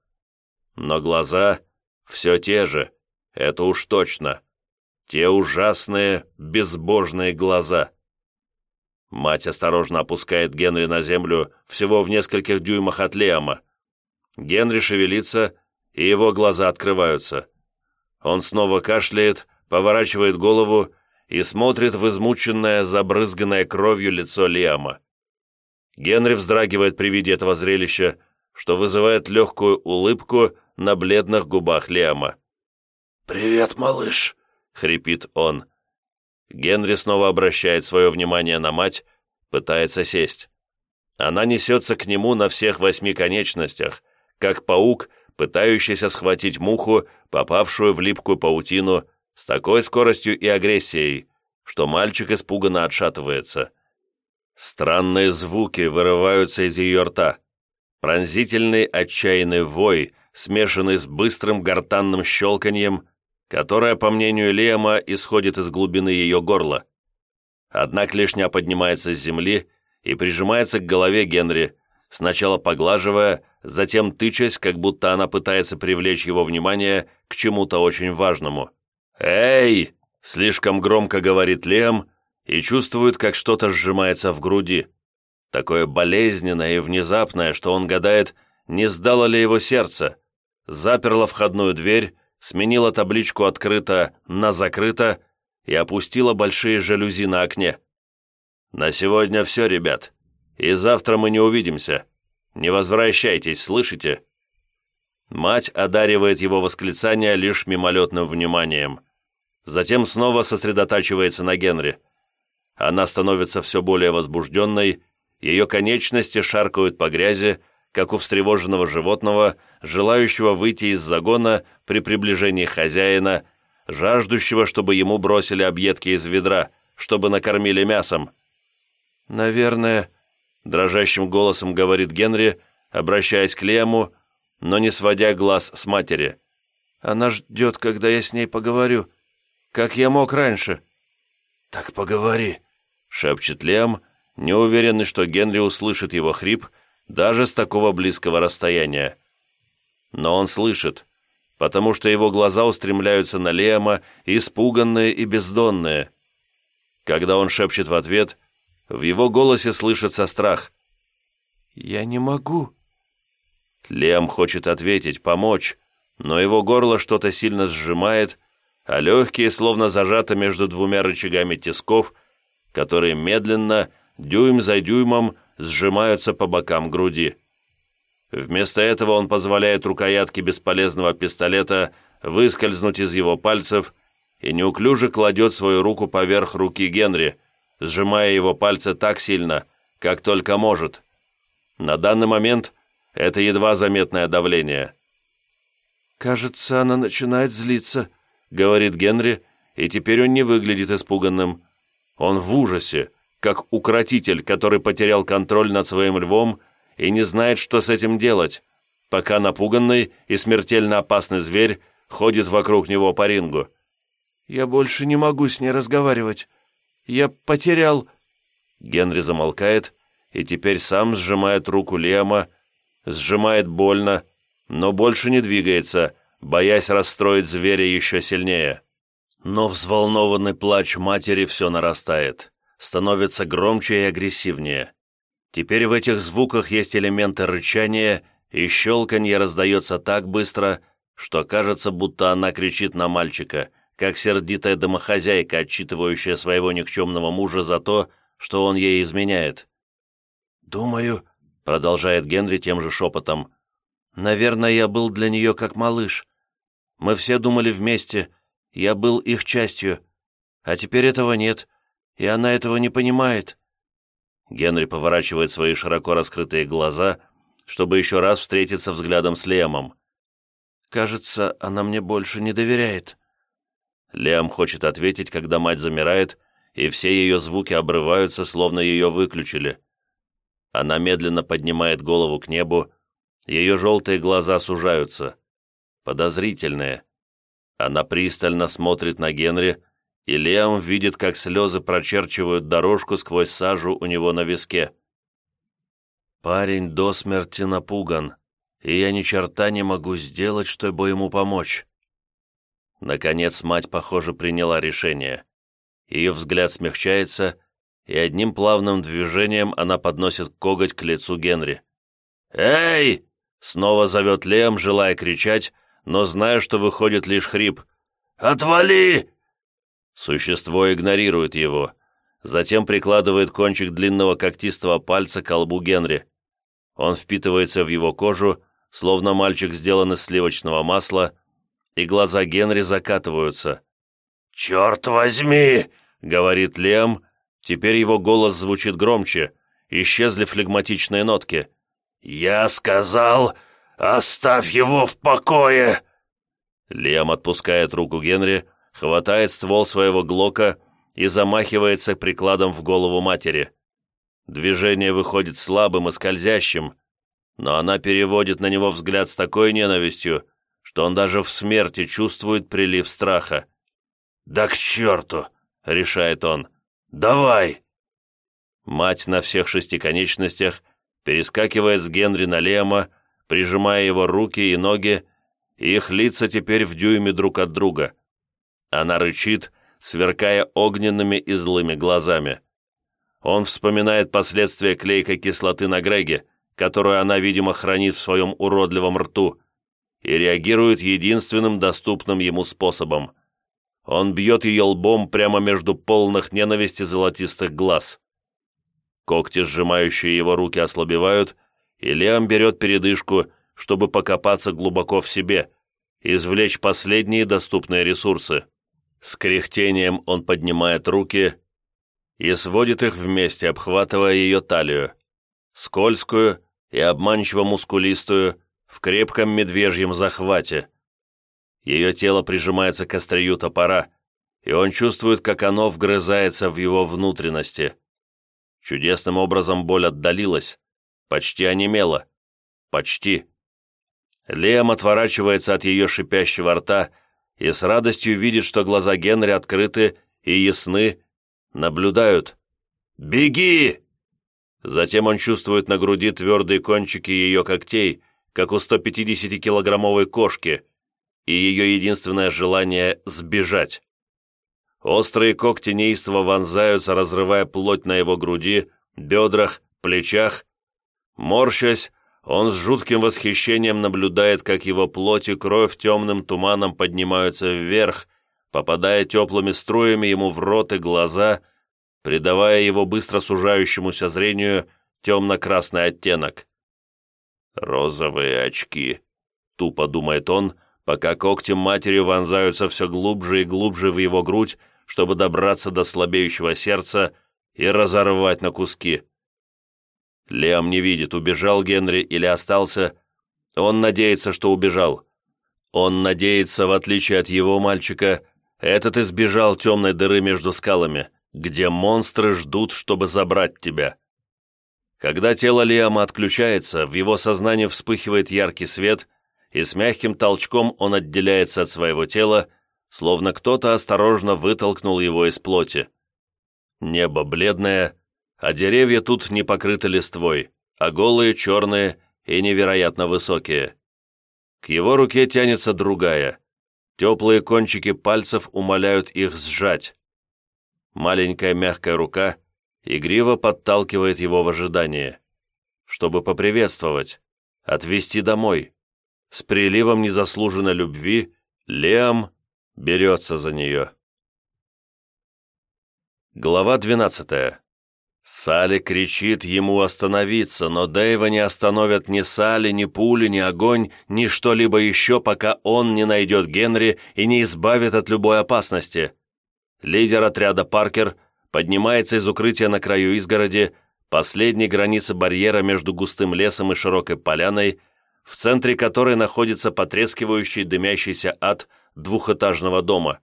Но глаза все те же, это уж точно. Те ужасные, безбожные глаза. Мать осторожно опускает Генри на землю всего в нескольких дюймах от Лиама. Генри шевелится, и его глаза открываются. Он снова кашляет, поворачивает голову и смотрит в измученное, забрызганное кровью лицо Лиама. Генри вздрагивает при виде этого зрелища, что вызывает легкую улыбку на бледных губах Лиама. «Привет, малыш», — хрипит он. Генри снова обращает свое внимание на мать, пытается сесть. Она несется к нему на всех восьми конечностях, как паук, пытающийся схватить муху, попавшую в липкую паутину, с такой скоростью и агрессией, что мальчик испуганно отшатывается. Странные звуки вырываются из ее рта. Пронзительный отчаянный вой, смешанный с быстрым гортанным щелканьем, которая, по мнению Лема, исходит из глубины ее горла. Одна клешня поднимается с земли и прижимается к голове Генри, сначала поглаживая, затем тычась, как будто она пытается привлечь его внимание к чему-то очень важному. «Эй!» — слишком громко говорит Лем и чувствует, как что-то сжимается в груди. Такое болезненное и внезапное, что он гадает, не сдало ли его сердце. Заперла входную дверь, сменила табличку «Открыто» на «Закрыто» и опустила большие жалюзи на окне. «На сегодня все, ребят, и завтра мы не увидимся. Не возвращайтесь, слышите?» Мать одаривает его восклицание лишь мимолетным вниманием. Затем снова сосредотачивается на Генри. Она становится все более возбужденной, ее конечности шаркают по грязи, как у встревоженного животного, желающего выйти из загона при приближении хозяина, жаждущего, чтобы ему бросили объедки из ведра, чтобы накормили мясом. «Наверное», — дрожащим голосом говорит Генри, обращаясь к Лему, но не сводя глаз с матери. «Она ждет, когда я с ней поговорю. Как я мог раньше?» «Так поговори», — шепчет Лем, неуверенный, что Генри услышит его хрип, даже с такого близкого расстояния. Но он слышит, потому что его глаза устремляются на Лема, испуганные и бездонные. Когда он шепчет в ответ, в его голосе слышится страх. «Я не могу». Лем хочет ответить, помочь, но его горло что-то сильно сжимает, а легкие словно зажаты между двумя рычагами тисков, которые медленно, дюйм за дюймом, сжимаются по бокам груди. Вместо этого он позволяет рукоятке бесполезного пистолета выскользнуть из его пальцев и неуклюже кладет свою руку поверх руки Генри, сжимая его пальцы так сильно, как только может. На данный момент это едва заметное давление. «Кажется, она начинает злиться», — говорит Генри, и теперь он не выглядит испуганным. Он в ужасе, как укротитель, который потерял контроль над своим львом и не знает, что с этим делать, пока напуганный и смертельно опасный зверь ходит вокруг него по рингу. «Я больше не могу с ней разговаривать. Я потерял...» Генри замолкает и теперь сам сжимает руку Лема, сжимает больно, но больше не двигается, боясь расстроить зверя еще сильнее. Но взволнованный плач матери все нарастает, становится громче и агрессивнее. Теперь в этих звуках есть элементы рычания, и щелканье раздается так быстро, что кажется, будто она кричит на мальчика, как сердитая домохозяйка, отчитывающая своего никчемного мужа за то, что он ей изменяет. «Думаю», — продолжает Генри тем же шепотом, «наверное, я был для нее как малыш. Мы все думали вместе, я был их частью, а теперь этого нет, и она этого не понимает». Генри поворачивает свои широко раскрытые глаза, чтобы еще раз встретиться взглядом с Лемом. «Кажется, она мне больше не доверяет». Лем хочет ответить, когда мать замирает, и все ее звуки обрываются, словно ее выключили. Она медленно поднимает голову к небу, ее желтые глаза сужаются. Подозрительные. Она пристально смотрит на Генри, и Лиам видит, как слезы прочерчивают дорожку сквозь сажу у него на виске. Парень до смерти напуган, и я ни черта не могу сделать, чтобы ему помочь. Наконец мать, похоже, приняла решение. Ее взгляд смягчается, и одним плавным движением она подносит коготь к лицу Генри. «Эй!» — снова зовет Лем, желая кричать, но зная, что выходит лишь хрип. «Отвали!» Существо игнорирует его, затем прикладывает кончик длинного когтистого пальца к колбу Генри. Он впитывается в его кожу, словно мальчик сделан из сливочного масла, и глаза Генри закатываются. «Черт возьми!» — говорит Лем. Теперь его голос звучит громче. Исчезли флегматичные нотки. «Я сказал, оставь его в покое!» Лем отпускает руку Генри, хватает ствол своего глока и замахивается прикладом в голову матери. Движение выходит слабым и скользящим, но она переводит на него взгляд с такой ненавистью, что он даже в смерти чувствует прилив страха. «Да к черту!» — решает он. «Давай!» Мать на всех шести конечностях перескакивает с Генри на Лема, прижимая его руки и ноги, и их лица теперь в дюйме друг от друга. Она рычит, сверкая огненными и злыми глазами. Он вспоминает последствия клейкой кислоты на Греге, которую она, видимо, хранит в своем уродливом рту, и реагирует единственным доступным ему способом. Он бьет ее лбом прямо между полных ненависти золотистых глаз. Когти, сжимающие его руки, ослабевают, и Лиам берет передышку, чтобы покопаться глубоко в себе, извлечь последние доступные ресурсы. С кряхтением он поднимает руки и сводит их вместе, обхватывая ее талию, скользкую и обманчиво мускулистую, в крепком медвежьем захвате. Ее тело прижимается к острию топора, и он чувствует, как оно вгрызается в его внутренности. Чудесным образом боль отдалилась, почти онемела. Почти. Лем отворачивается от ее шипящего рта и с радостью видит, что глаза Генри открыты и ясны, наблюдают. «Беги!» Затем он чувствует на груди твердые кончики ее когтей, как у 150-килограммовой кошки, и ее единственное желание – сбежать. Острые когти неистово вонзаются, разрывая плоть на его груди, бедрах, плечах. Морщась, он с жутким восхищением наблюдает, как его плоть и кровь темным туманом поднимаются вверх, попадая теплыми струями ему в рот и глаза, придавая его быстро сужающемуся зрению темно-красный оттенок. «Розовые очки», — тупо думает он, пока когти матери вонзаются все глубже и глубже в его грудь, чтобы добраться до слабеющего сердца и разорвать на куски. Лиам не видит, убежал Генри или остался. Он надеется, что убежал. Он надеется, в отличие от его мальчика, этот избежал темной дыры между скалами, где монстры ждут, чтобы забрать тебя. Когда тело Лиама отключается, в его сознании вспыхивает яркий свет, и с мягким толчком он отделяется от своего тела, словно кто-то осторожно вытолкнул его из плоти. Небо бледное, а деревья тут не покрыты листвой, а голые, черные и невероятно высокие. К его руке тянется другая. Теплые кончики пальцев умоляют их сжать. Маленькая мягкая рука игриво подталкивает его в ожидание, чтобы поприветствовать, отвезти домой. С приливом незаслуженной любви Леом берется за нее. Глава 12. Салли кричит ему остановиться, но Дэйва не остановят ни Салли, ни пули, ни огонь, ни что-либо еще, пока он не найдет Генри и не избавит от любой опасности. Лидер отряда Паркер поднимается из укрытия на краю изгороди, последней границы барьера между густым лесом и широкой поляной, в центре которой находится потрескивающий дымящийся ад двухэтажного дома.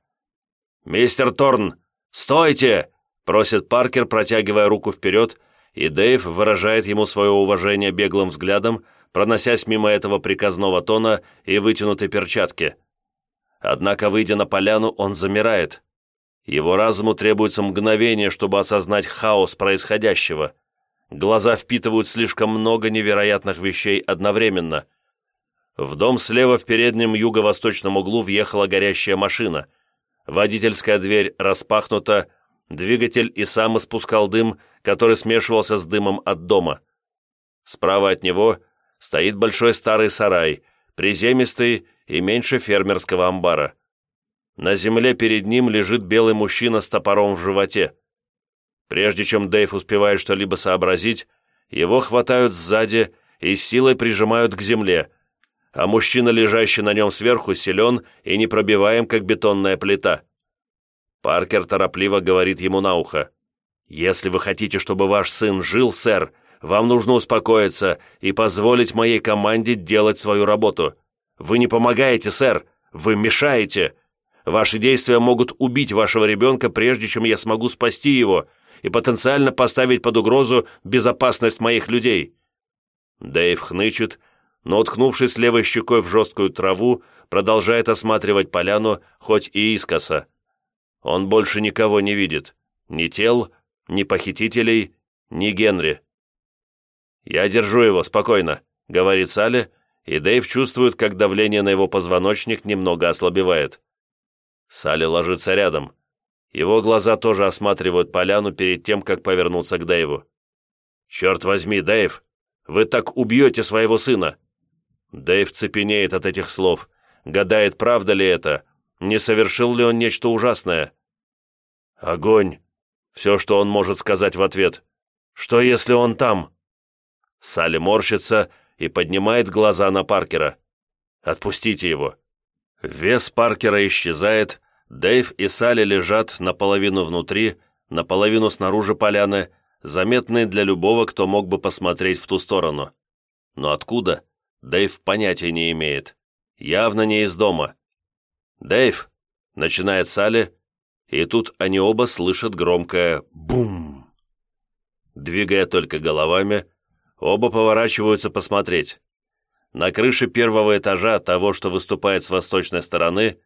«Мистер Торн, стойте!» – просит Паркер, протягивая руку вперед, и Дэйв выражает ему свое уважение беглым взглядом, проносясь мимо этого приказного тона и вытянутой перчатки. Однако, выйдя на поляну, он замирает. Его разуму требуется мгновение, чтобы осознать хаос происходящего. Глаза впитывают слишком много невероятных вещей одновременно. В дом слева в переднем юго-восточном углу въехала горящая машина. Водительская дверь распахнута, двигатель и сам испускал дым, который смешивался с дымом от дома. Справа от него стоит большой старый сарай, приземистый и меньше фермерского амбара. На земле перед ним лежит белый мужчина с топором в животе. Прежде чем Дэйв успевает что-либо сообразить, его хватают сзади и силой прижимают к земле, а мужчина, лежащий на нем сверху, силен и непробиваем, как бетонная плита. Паркер торопливо говорит ему на ухо. «Если вы хотите, чтобы ваш сын жил, сэр, вам нужно успокоиться и позволить моей команде делать свою работу. Вы не помогаете, сэр, вы мешаете. Ваши действия могут убить вашего ребенка, прежде чем я смогу спасти его и потенциально поставить под угрозу безопасность моих людей». Дэйв хнычет, но, уткнувшись левой щекой в жесткую траву, продолжает осматривать поляну, хоть и искоса. Он больше никого не видит. Ни тел, ни похитителей, ни Генри. «Я держу его, спокойно», — говорит Салли, и Дэйв чувствует, как давление на его позвоночник немного ослабевает. Салли ложится рядом. Его глаза тоже осматривают поляну перед тем, как повернуться к Дэйву. «Черт возьми, Дэйв, вы так убьете своего сына!» Дэйв цепенеет от этих слов, гадает, правда ли это, не совершил ли он нечто ужасное. «Огонь!» Все, что он может сказать в ответ. «Что, если он там?» Салли морщится и поднимает глаза на Паркера. «Отпустите его». Вес Паркера исчезает, Дэйв и Салли лежат наполовину внутри, наполовину снаружи поляны, заметные для любого, кто мог бы посмотреть в ту сторону. Но откуда? Дэйв понятия не имеет. Явно не из дома. «Дэйв!» — начинает Салли, и тут они оба слышат громкое «бум». Двигая только головами, оба поворачиваются посмотреть. На крыше первого этажа того, что выступает с восточной стороны,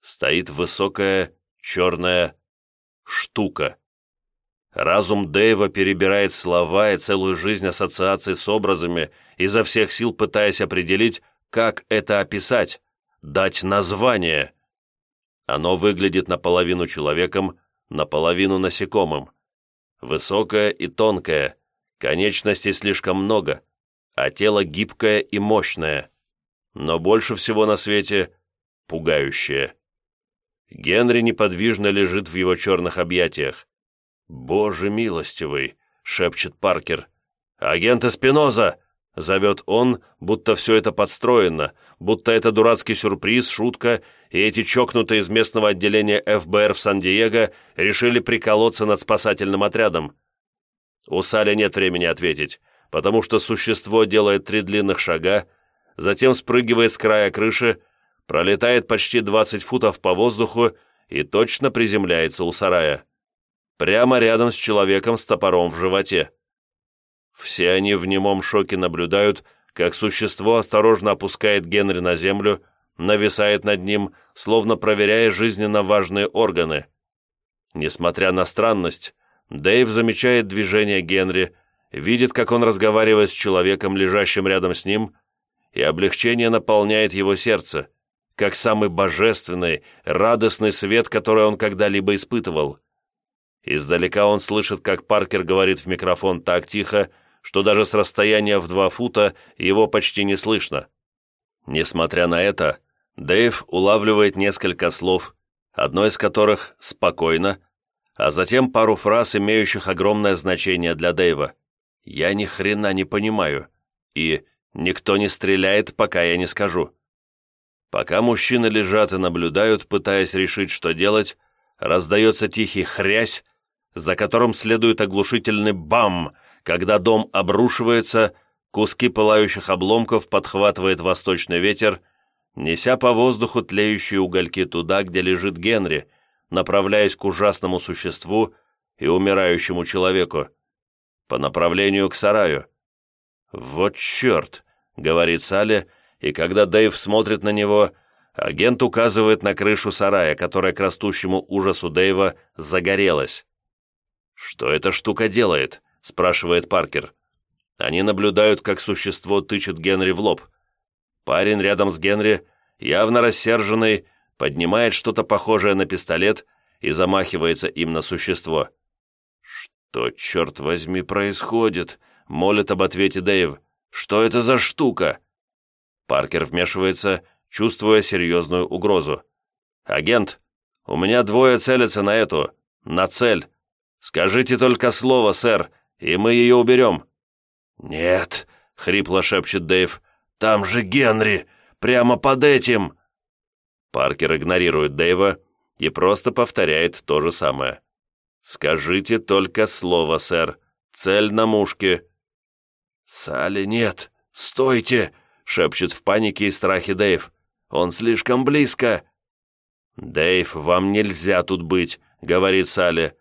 стоит высокая черная штука. Разум Дэйва перебирает слова и целую жизнь ассоциаций с образами, изо всех сил пытаясь определить, как это описать, дать название. Оно выглядит наполовину человеком, наполовину насекомым. Высокое и тонкое, конечностей слишком много, а тело гибкое и мощное. Но больше всего на свете пугающее. Генри неподвижно лежит в его черных объятиях. «Боже милостивый!» — шепчет Паркер. «Агент Эспиноза!» — зовет он, будто все это подстроено, будто это дурацкий сюрприз, шутка, и эти чокнутые из местного отделения ФБР в Сан-Диего решили приколоться над спасательным отрядом. У Саля нет времени ответить, потому что существо делает три длинных шага, затем спрыгивает с края крыши, пролетает почти 20 футов по воздуху и точно приземляется у сарая прямо рядом с человеком с топором в животе. Все они в немом шоке наблюдают, как существо осторожно опускает Генри на землю, нависает над ним, словно проверяя жизненно важные органы. Несмотря на странность, Дэйв замечает движение Генри, видит, как он разговаривает с человеком, лежащим рядом с ним, и облегчение наполняет его сердце, как самый божественный, радостный свет, который он когда-либо испытывал. Издалека он слышит, как Паркер говорит в микрофон так тихо, что даже с расстояния в два фута его почти не слышно. Несмотря на это, Дэйв улавливает несколько слов, одно из которых «спокойно», а затем пару фраз, имеющих огромное значение для Дэйва. «Я ни хрена не понимаю» и «Никто не стреляет, пока я не скажу». Пока мужчины лежат и наблюдают, пытаясь решить, что делать, раздается тихий хрясь, за которым следует оглушительный бам, когда дом обрушивается, куски пылающих обломков подхватывает восточный ветер, неся по воздуху тлеющие угольки туда, где лежит Генри, направляясь к ужасному существу и умирающему человеку, по направлению к сараю. «Вот черт!» — говорит Салли, и когда Дэйв смотрит на него, агент указывает на крышу сарая, которая к растущему ужасу Дэйва загорелась. «Что эта штука делает?» – спрашивает Паркер. Они наблюдают, как существо тычет Генри в лоб. Парень рядом с Генри, явно рассерженный, поднимает что-то похожее на пистолет и замахивается им на существо. «Что, черт возьми, происходит?» – молит об ответе Дэйв. «Что это за штука?» Паркер вмешивается, чувствуя серьезную угрозу. «Агент, у меня двое целятся на эту, на цель. Скажите только слово, сэр, и мы ее уберем». «Нет», — хрипло шепчет Дэйв, — «там же Генри, прямо под этим». Паркер игнорирует Дэйва и просто повторяет то же самое. «Скажите только слово, сэр. Цель на мушке». «Салли нет. Стойте!» — шепчет в панике и страхе Дэйв. «Он слишком близко!» «Дэйв, вам нельзя тут быть», — говорит Салли.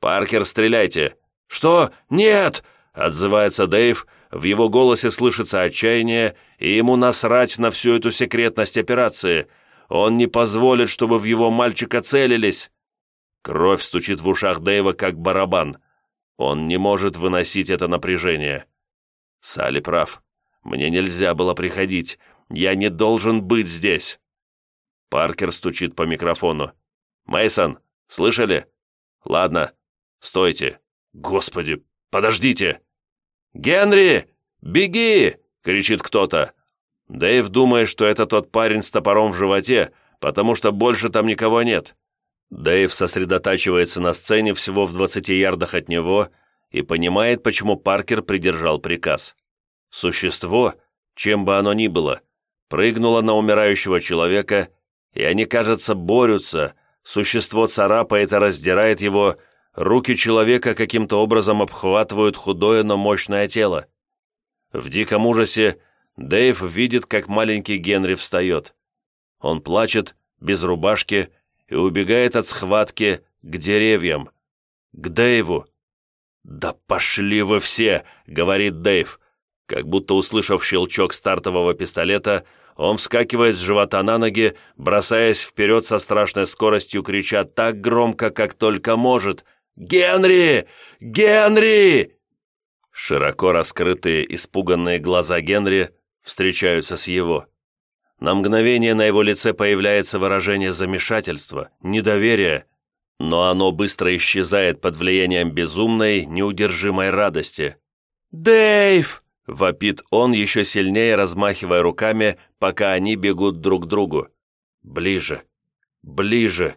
«Паркер, стреляйте!» «Что? Нет!» — отзывается Дэйв. В его голосе слышится отчаяние, и ему насрать на всю эту секретность операции. Он не позволит, чтобы в его мальчика целились. Кровь стучит в ушах Дэйва, как барабан. Он не может выносить это напряжение. Салли прав. Мне нельзя было приходить. Я не должен быть здесь. Паркер стучит по микрофону. Мейсон, слышали? Ладно, стойте. Господи, подождите. Генри, беги! кричит кто-то. Дэйв думает, что это тот парень с топором в животе, потому что больше там никого нет. Дэйв сосредотачивается на сцене всего в 20 ярдах от него и понимает, почему Паркер придержал приказ. Существо, чем бы оно ни было, прыгнуло на умирающего человека, и они, кажется, борются, существо царапает и раздирает его, руки человека каким-то образом обхватывают худое, но мощное тело. В диком ужасе Дэйв видит, как маленький Генри встает. Он плачет, без рубашки, и убегает от схватки к деревьям, к Дэйву, «Да пошли вы все!» — говорит Дэйв. Как будто услышав щелчок стартового пистолета, он вскакивает с живота на ноги, бросаясь вперед со страшной скоростью, крича так громко, как только может. «Генри! Генри!» Широко раскрытые, испуганные глаза Генри встречаются с его. На мгновение на его лице появляется выражение замешательства, недоверия, но оно быстро исчезает под влиянием безумной, неудержимой радости. «Дэйв!» — вопит он, еще сильнее размахивая руками, пока они бегут друг к другу. «Ближе! Ближе!»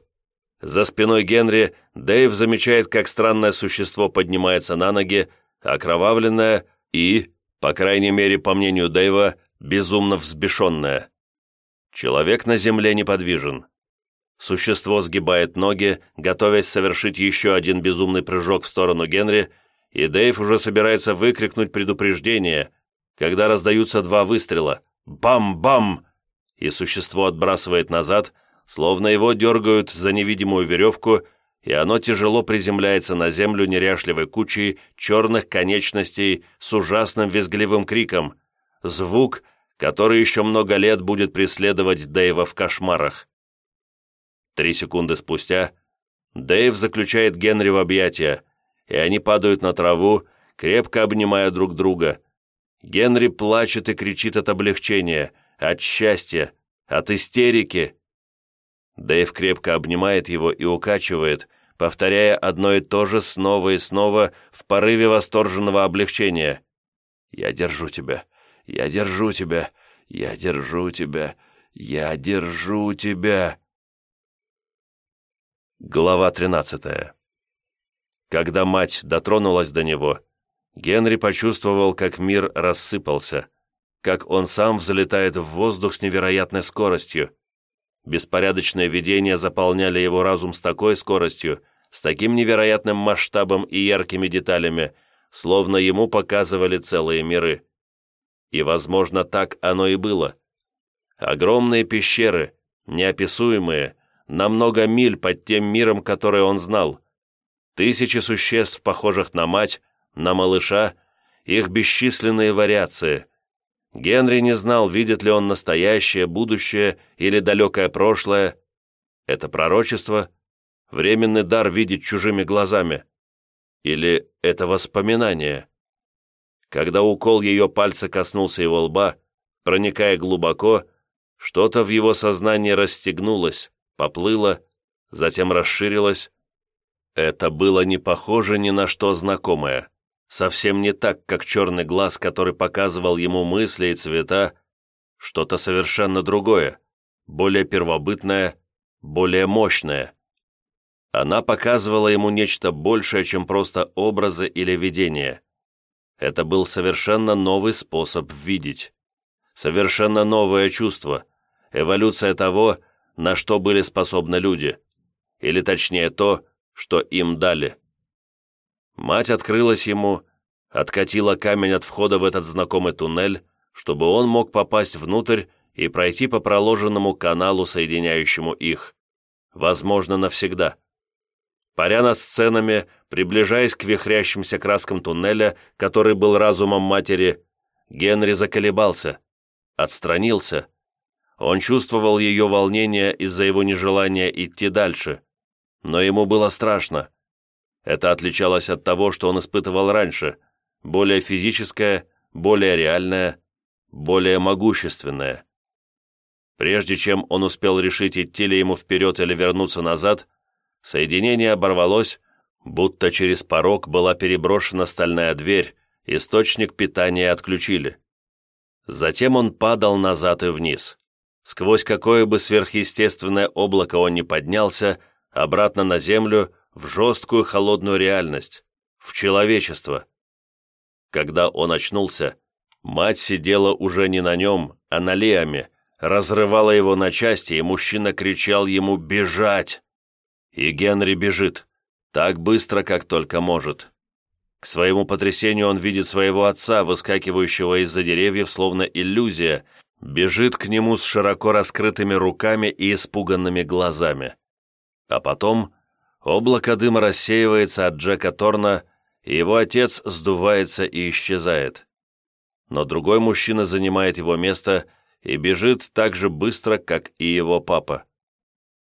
За спиной Генри Дэйв замечает, как странное существо поднимается на ноги, окровавленное и, по крайней мере, по мнению Дэйва, безумно взбешенное. Человек на земле неподвижен. Существо сгибает ноги, готовясь совершить еще один безумный прыжок в сторону Генри, и Дэйв уже собирается выкрикнуть предупреждение, когда раздаются два выстрела. Бам-бам! И существо отбрасывает назад, словно его дергают за невидимую веревку, и оно тяжело приземляется на землю неряшливой кучей черных конечностей с ужасным визгливым криком. Звук, который еще много лет будет преследовать Дэйва в кошмарах. Три секунды спустя Дэйв заключает Генри в объятия, и они падают на траву, крепко обнимая друг друга. Генри плачет и кричит от облегчения, от счастья, от истерики. Дэйв крепко обнимает его и укачивает, повторяя одно и то же снова и снова в порыве восторженного облегчения. «Я держу тебя, я держу тебя, я держу тебя, я держу тебя». Глава тринадцатая. Когда мать дотронулась до него, Генри почувствовал, как мир рассыпался, как он сам взлетает в воздух с невероятной скоростью. Беспорядочные видения заполняли его разум с такой скоростью, с таким невероятным масштабом и яркими деталями, словно ему показывали целые миры. И, возможно, так оно и было. Огромные пещеры, неописуемые, на много миль под тем миром, который он знал. Тысячи существ, похожих на мать, на малыша, их бесчисленные вариации. Генри не знал, видит ли он настоящее, будущее или далекое прошлое. Это пророчество, временный дар видеть чужими глазами. Или это воспоминание? Когда укол ее пальца коснулся его лба, проникая глубоко, что-то в его сознании расстегнулось, поплыло, затем расширилось. Это было не похоже ни на что знакомое. Совсем не так, как черный глаз, который показывал ему мысли и цвета, что-то совершенно другое, более первобытное, более мощное. Она показывала ему нечто большее, чем просто образы или видения. Это был совершенно новый способ видеть. Совершенно новое чувство, эволюция того, на что были способны люди. Или точнее то, что им дали. Мать открылась ему, откатила камень от входа в этот знакомый туннель, чтобы он мог попасть внутрь и пройти по проложенному каналу, соединяющему их. Возможно, навсегда. Паря над сценами, приближаясь к вихрящимся краскам туннеля, который был разумом матери, Генри заколебался, отстранился. Он чувствовал ее волнение из-за его нежелания идти дальше. Но ему было страшно. Это отличалось от того, что он испытывал раньше, более физическое, более реальное, более могущественное. Прежде чем он успел решить, идти ли ему вперед или вернуться назад, соединение оборвалось, будто через порог была переброшена стальная дверь, источник питания отключили. Затем он падал назад и вниз. Сквозь какое бы сверхъестественное облако он не поднялся, обратно на землю, в жесткую холодную реальность, в человечество. Когда он очнулся, мать сидела уже не на нем, а на Лиаме, разрывала его на части, и мужчина кричал ему «бежать!». И Генри бежит, так быстро, как только может. К своему потрясению он видит своего отца, выскакивающего из-за деревьев, словно иллюзия, бежит к нему с широко раскрытыми руками и испуганными глазами. А потом Облако дыма рассеивается от Джека Торна, и его отец сдувается и исчезает. Но другой мужчина занимает его место и бежит так же быстро, как и его папа.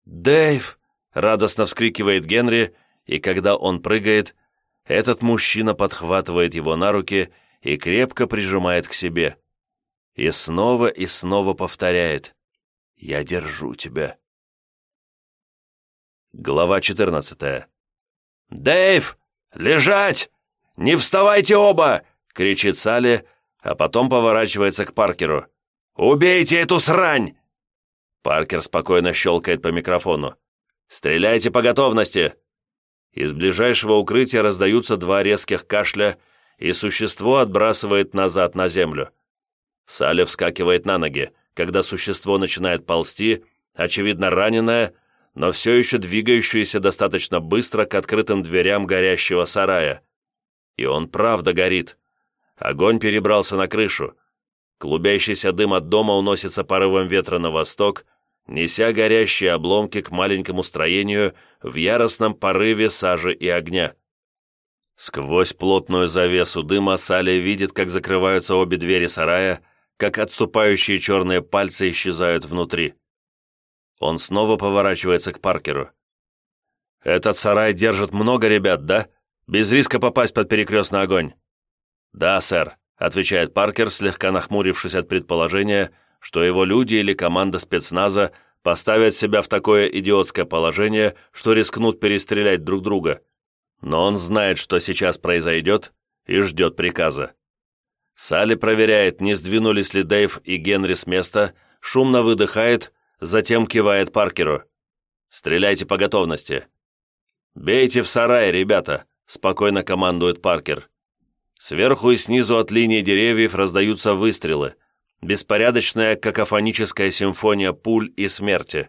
«Дэйв!» — радостно вскрикивает Генри, и когда он прыгает, этот мужчина подхватывает его на руки и крепко прижимает к себе. И снова и снова повторяет «Я держу тебя». Глава 14. «Дэйв! Лежать! Не вставайте оба!» — кричит Салли, а потом поворачивается к Паркеру. «Убейте эту срань!» Паркер спокойно щелкает по микрофону. «Стреляйте по готовности!» Из ближайшего укрытия раздаются два резких кашля, и существо отбрасывает назад на землю. Салли вскакивает на ноги, когда существо начинает ползти, очевидно раненое, но все еще двигающуюся достаточно быстро к открытым дверям горящего сарая. И он правда горит. Огонь перебрался на крышу. Клубящийся дым от дома уносится порывом ветра на восток, неся горящие обломки к маленькому строению в яростном порыве сажи и огня. Сквозь плотную завесу дыма Салли видит, как закрываются обе двери сарая, как отступающие черные пальцы исчезают внутри. Он снова поворачивается к Паркеру. «Этот сарай держит много ребят, да? Без риска попасть под перекрестный огонь?» «Да, сэр», — отвечает Паркер, слегка нахмурившись от предположения, что его люди или команда спецназа поставят себя в такое идиотское положение, что рискнут перестрелять друг друга. Но он знает, что сейчас произойдет, и ждет приказа. Салли проверяет, не сдвинулись ли Дэйв и Генри с места, шумно выдыхает, затем кивает Паркеру. «Стреляйте по готовности». «Бейте в сарай, ребята», — спокойно командует Паркер. Сверху и снизу от линии деревьев раздаются выстрелы. Беспорядочная какофоническая симфония пуль и смерти.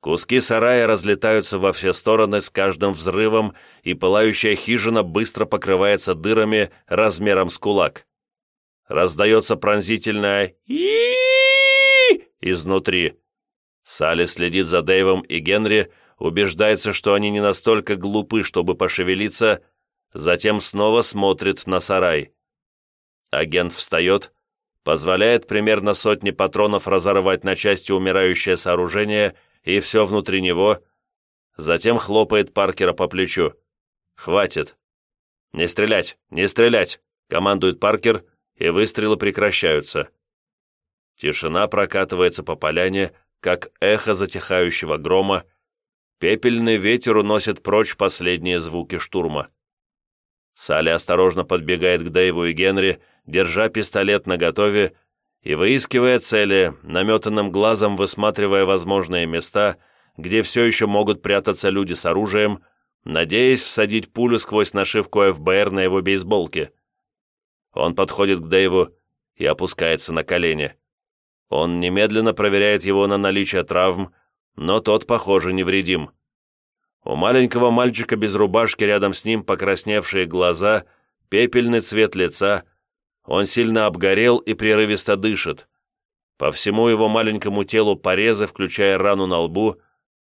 Куски сарая разлетаются во все стороны с каждым взрывом, и пылающая хижина быстро покрывается дырами размером с кулак. Раздается пронзительное и изнутри. Салли следит за Дэйвом и Генри, убеждается, что они не настолько глупы, чтобы пошевелиться, затем снова смотрит на сарай. Агент встает, позволяет примерно сотни патронов разорвать на части умирающее сооружение и все внутри него, затем хлопает Паркера по плечу. «Хватит!» «Не стрелять! Не стрелять!» — командует Паркер, и выстрелы прекращаются. Тишина прокатывается по поляне, как эхо затихающего грома, пепельный ветер уносит прочь последние звуки штурма. Салли осторожно подбегает к Дэйву и Генри, держа пистолет наготове и выискивая цели, наметанным глазом высматривая возможные места, где все еще могут прятаться люди с оружием, надеясь всадить пулю сквозь нашивку ФБР на его бейсболке. Он подходит к Дэйву и опускается на колени. Он немедленно проверяет его на наличие травм, но тот, похоже, невредим. У маленького мальчика без рубашки рядом с ним покрасневшие глаза, пепельный цвет лица. Он сильно обгорел и прерывисто дышит. По всему его маленькому телу порезы, включая рану на лбу,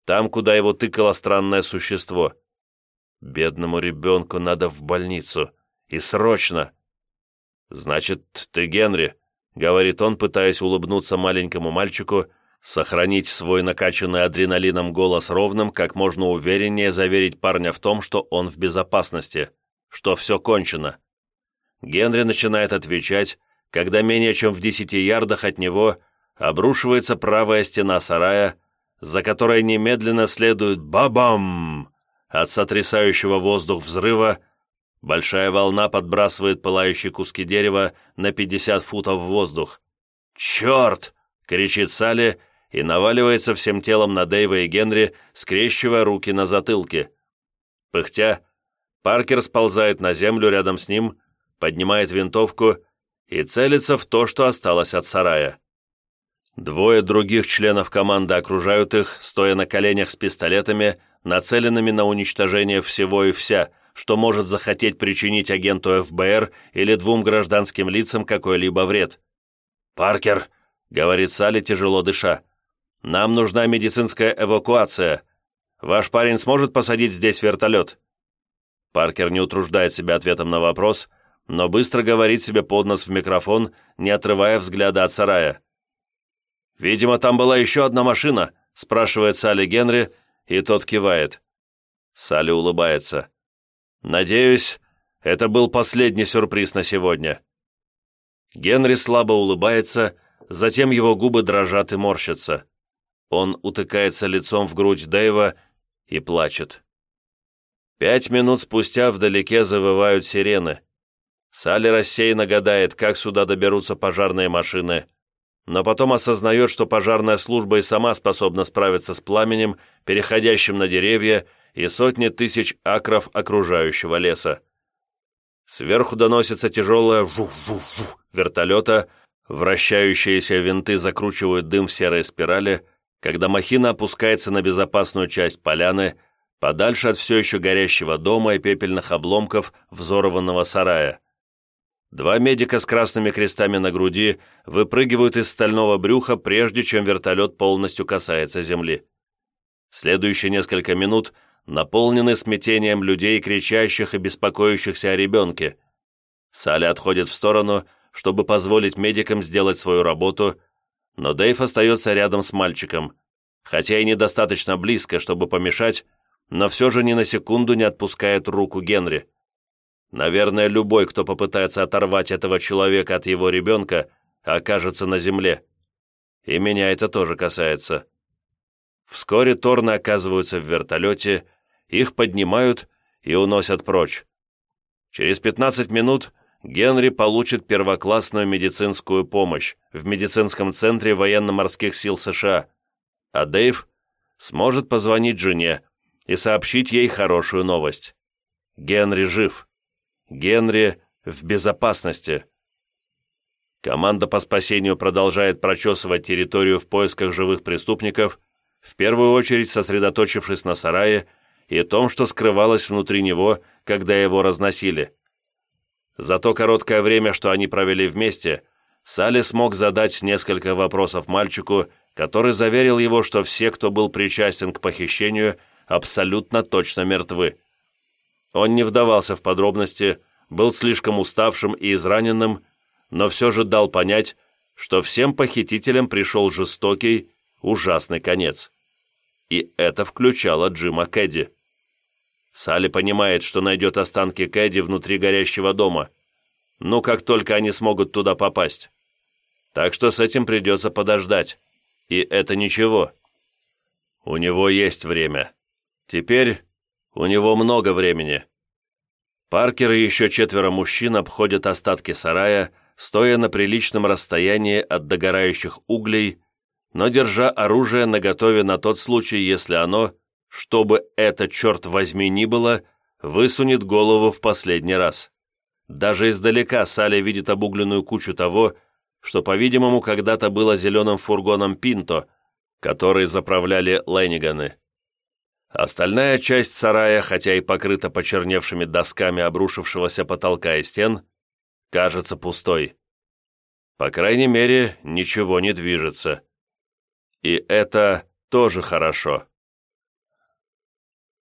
там, куда его тыкало странное существо. Бедному ребенку надо в больницу. И срочно. «Значит, ты Генри», — говорит он, пытаясь улыбнуться маленькому мальчику, сохранить свой накачанный адреналином голос ровным, как можно увереннее заверить парня в том, что он в безопасности, что все кончено. Генри начинает отвечать, когда менее чем в десяти ярдах от него обрушивается правая стена сарая, за которой немедленно следует «бабам!» от сотрясающего воздух взрыва, большая волна подбрасывает пылающие куски дерева на 50 футов в воздух. «Черт!» — кричит Салли и наваливается всем телом на Дэйва и Генри, скрещивая руки на затылке. Пыхтя, Паркер сползает на землю рядом с ним, поднимает винтовку и целится в то, что осталось от сарая. Двое других членов команды окружают их, стоя на коленях с пистолетами, нацеленными на уничтожение всего и вся, что может захотеть причинить агенту ФБР или двум гражданским лицам какой-либо вред. «Паркер», — говорит Салли, тяжело дыша, — нам нужна медицинская эвакуация. Ваш парень сможет посадить здесь вертолет?» Паркер не утруждает себя ответом на вопрос, но быстро говорит себе под нос в микрофон, не отрывая взгляда от сарая. «Видимо, там была еще одна машина», спрашивает Салли Генри, и тот кивает. Салли улыбается. «Надеюсь, это был последний сюрприз на сегодня». Генри слабо улыбается, затем его губы дрожат и морщатся. Он утыкается лицом в грудь Дэйва и плачет. Пять минут спустя вдалеке завывают сирены. Салли рассеянно гадает, как сюда доберутся пожарные машины, но потом осознает, что пожарная служба и сама способна справиться с пламенем, переходящим на деревья и сотни тысяч акров окружающего леса. Сверху доносится тяжелое «вух-вух-вух» вертолета, вращающиеся винты закручивают дым в серой спирали, когда махина опускается на безопасную часть поляны, подальше от все еще горящего дома и пепельных обломков взорванного сарая. Два медика с красными крестами на груди выпрыгивают из стального брюха, прежде чем вертолет полностью касается земли. Следующие несколько минут наполнены смятением людей, кричащих и беспокоящихся о ребенке. Салли отходит в сторону, чтобы позволить медикам сделать свою работу – но Дэйв остается рядом с мальчиком, хотя и недостаточно близко, чтобы помешать, но все же ни на секунду не отпускает руку Генри. Наверное, любой, кто попытается оторвать этого человека от его ребенка, окажется на земле. И меня это тоже касается. Вскоре Торны оказываются в вертолете, их поднимают и уносят прочь. Через 15 минут Генри получит первоклассную медицинскую помощь в медицинском центре военно-морских сил США, а Дэйв сможет позвонить жене и сообщить ей хорошую новость. Генри жив. Генри в безопасности. Команда по спасению продолжает прочесывать территорию в поисках живых преступников, в первую очередь сосредоточившись на сарае и том, что скрывалось внутри него, когда его разносили. За то короткое время, что они провели вместе, Салли смог задать несколько вопросов мальчику, который заверил его, что все, кто был причастен к похищению, абсолютно точно мертвы. Он не вдавался в подробности, был слишком уставшим и израненным, но все же дал понять, что всем похитителям пришел жестокий, ужасный конец. И это включало Джима Кэдди. Салли понимает, что найдет останки Кэдди внутри горящего дома. Ну, как только они смогут туда попасть. Так что с этим придется подождать. И это ничего. У него есть время. Теперь у него много времени. Паркер и еще четверо мужчин обходят остатки сарая, стоя на приличном расстоянии от догорающих углей, но держа оружие наготове на тот случай, если оно что бы это, черт возьми, ни было, высунет голову в последний раз. Даже издалека Салли видит обугленную кучу того, что, по-видимому, когда-то было зеленым фургоном «Пинто», который заправляли Лэнниганы. Остальная часть сарая, хотя и покрыта почерневшими досками обрушившегося потолка и стен, кажется пустой. По крайней мере, ничего не движется. И это тоже хорошо.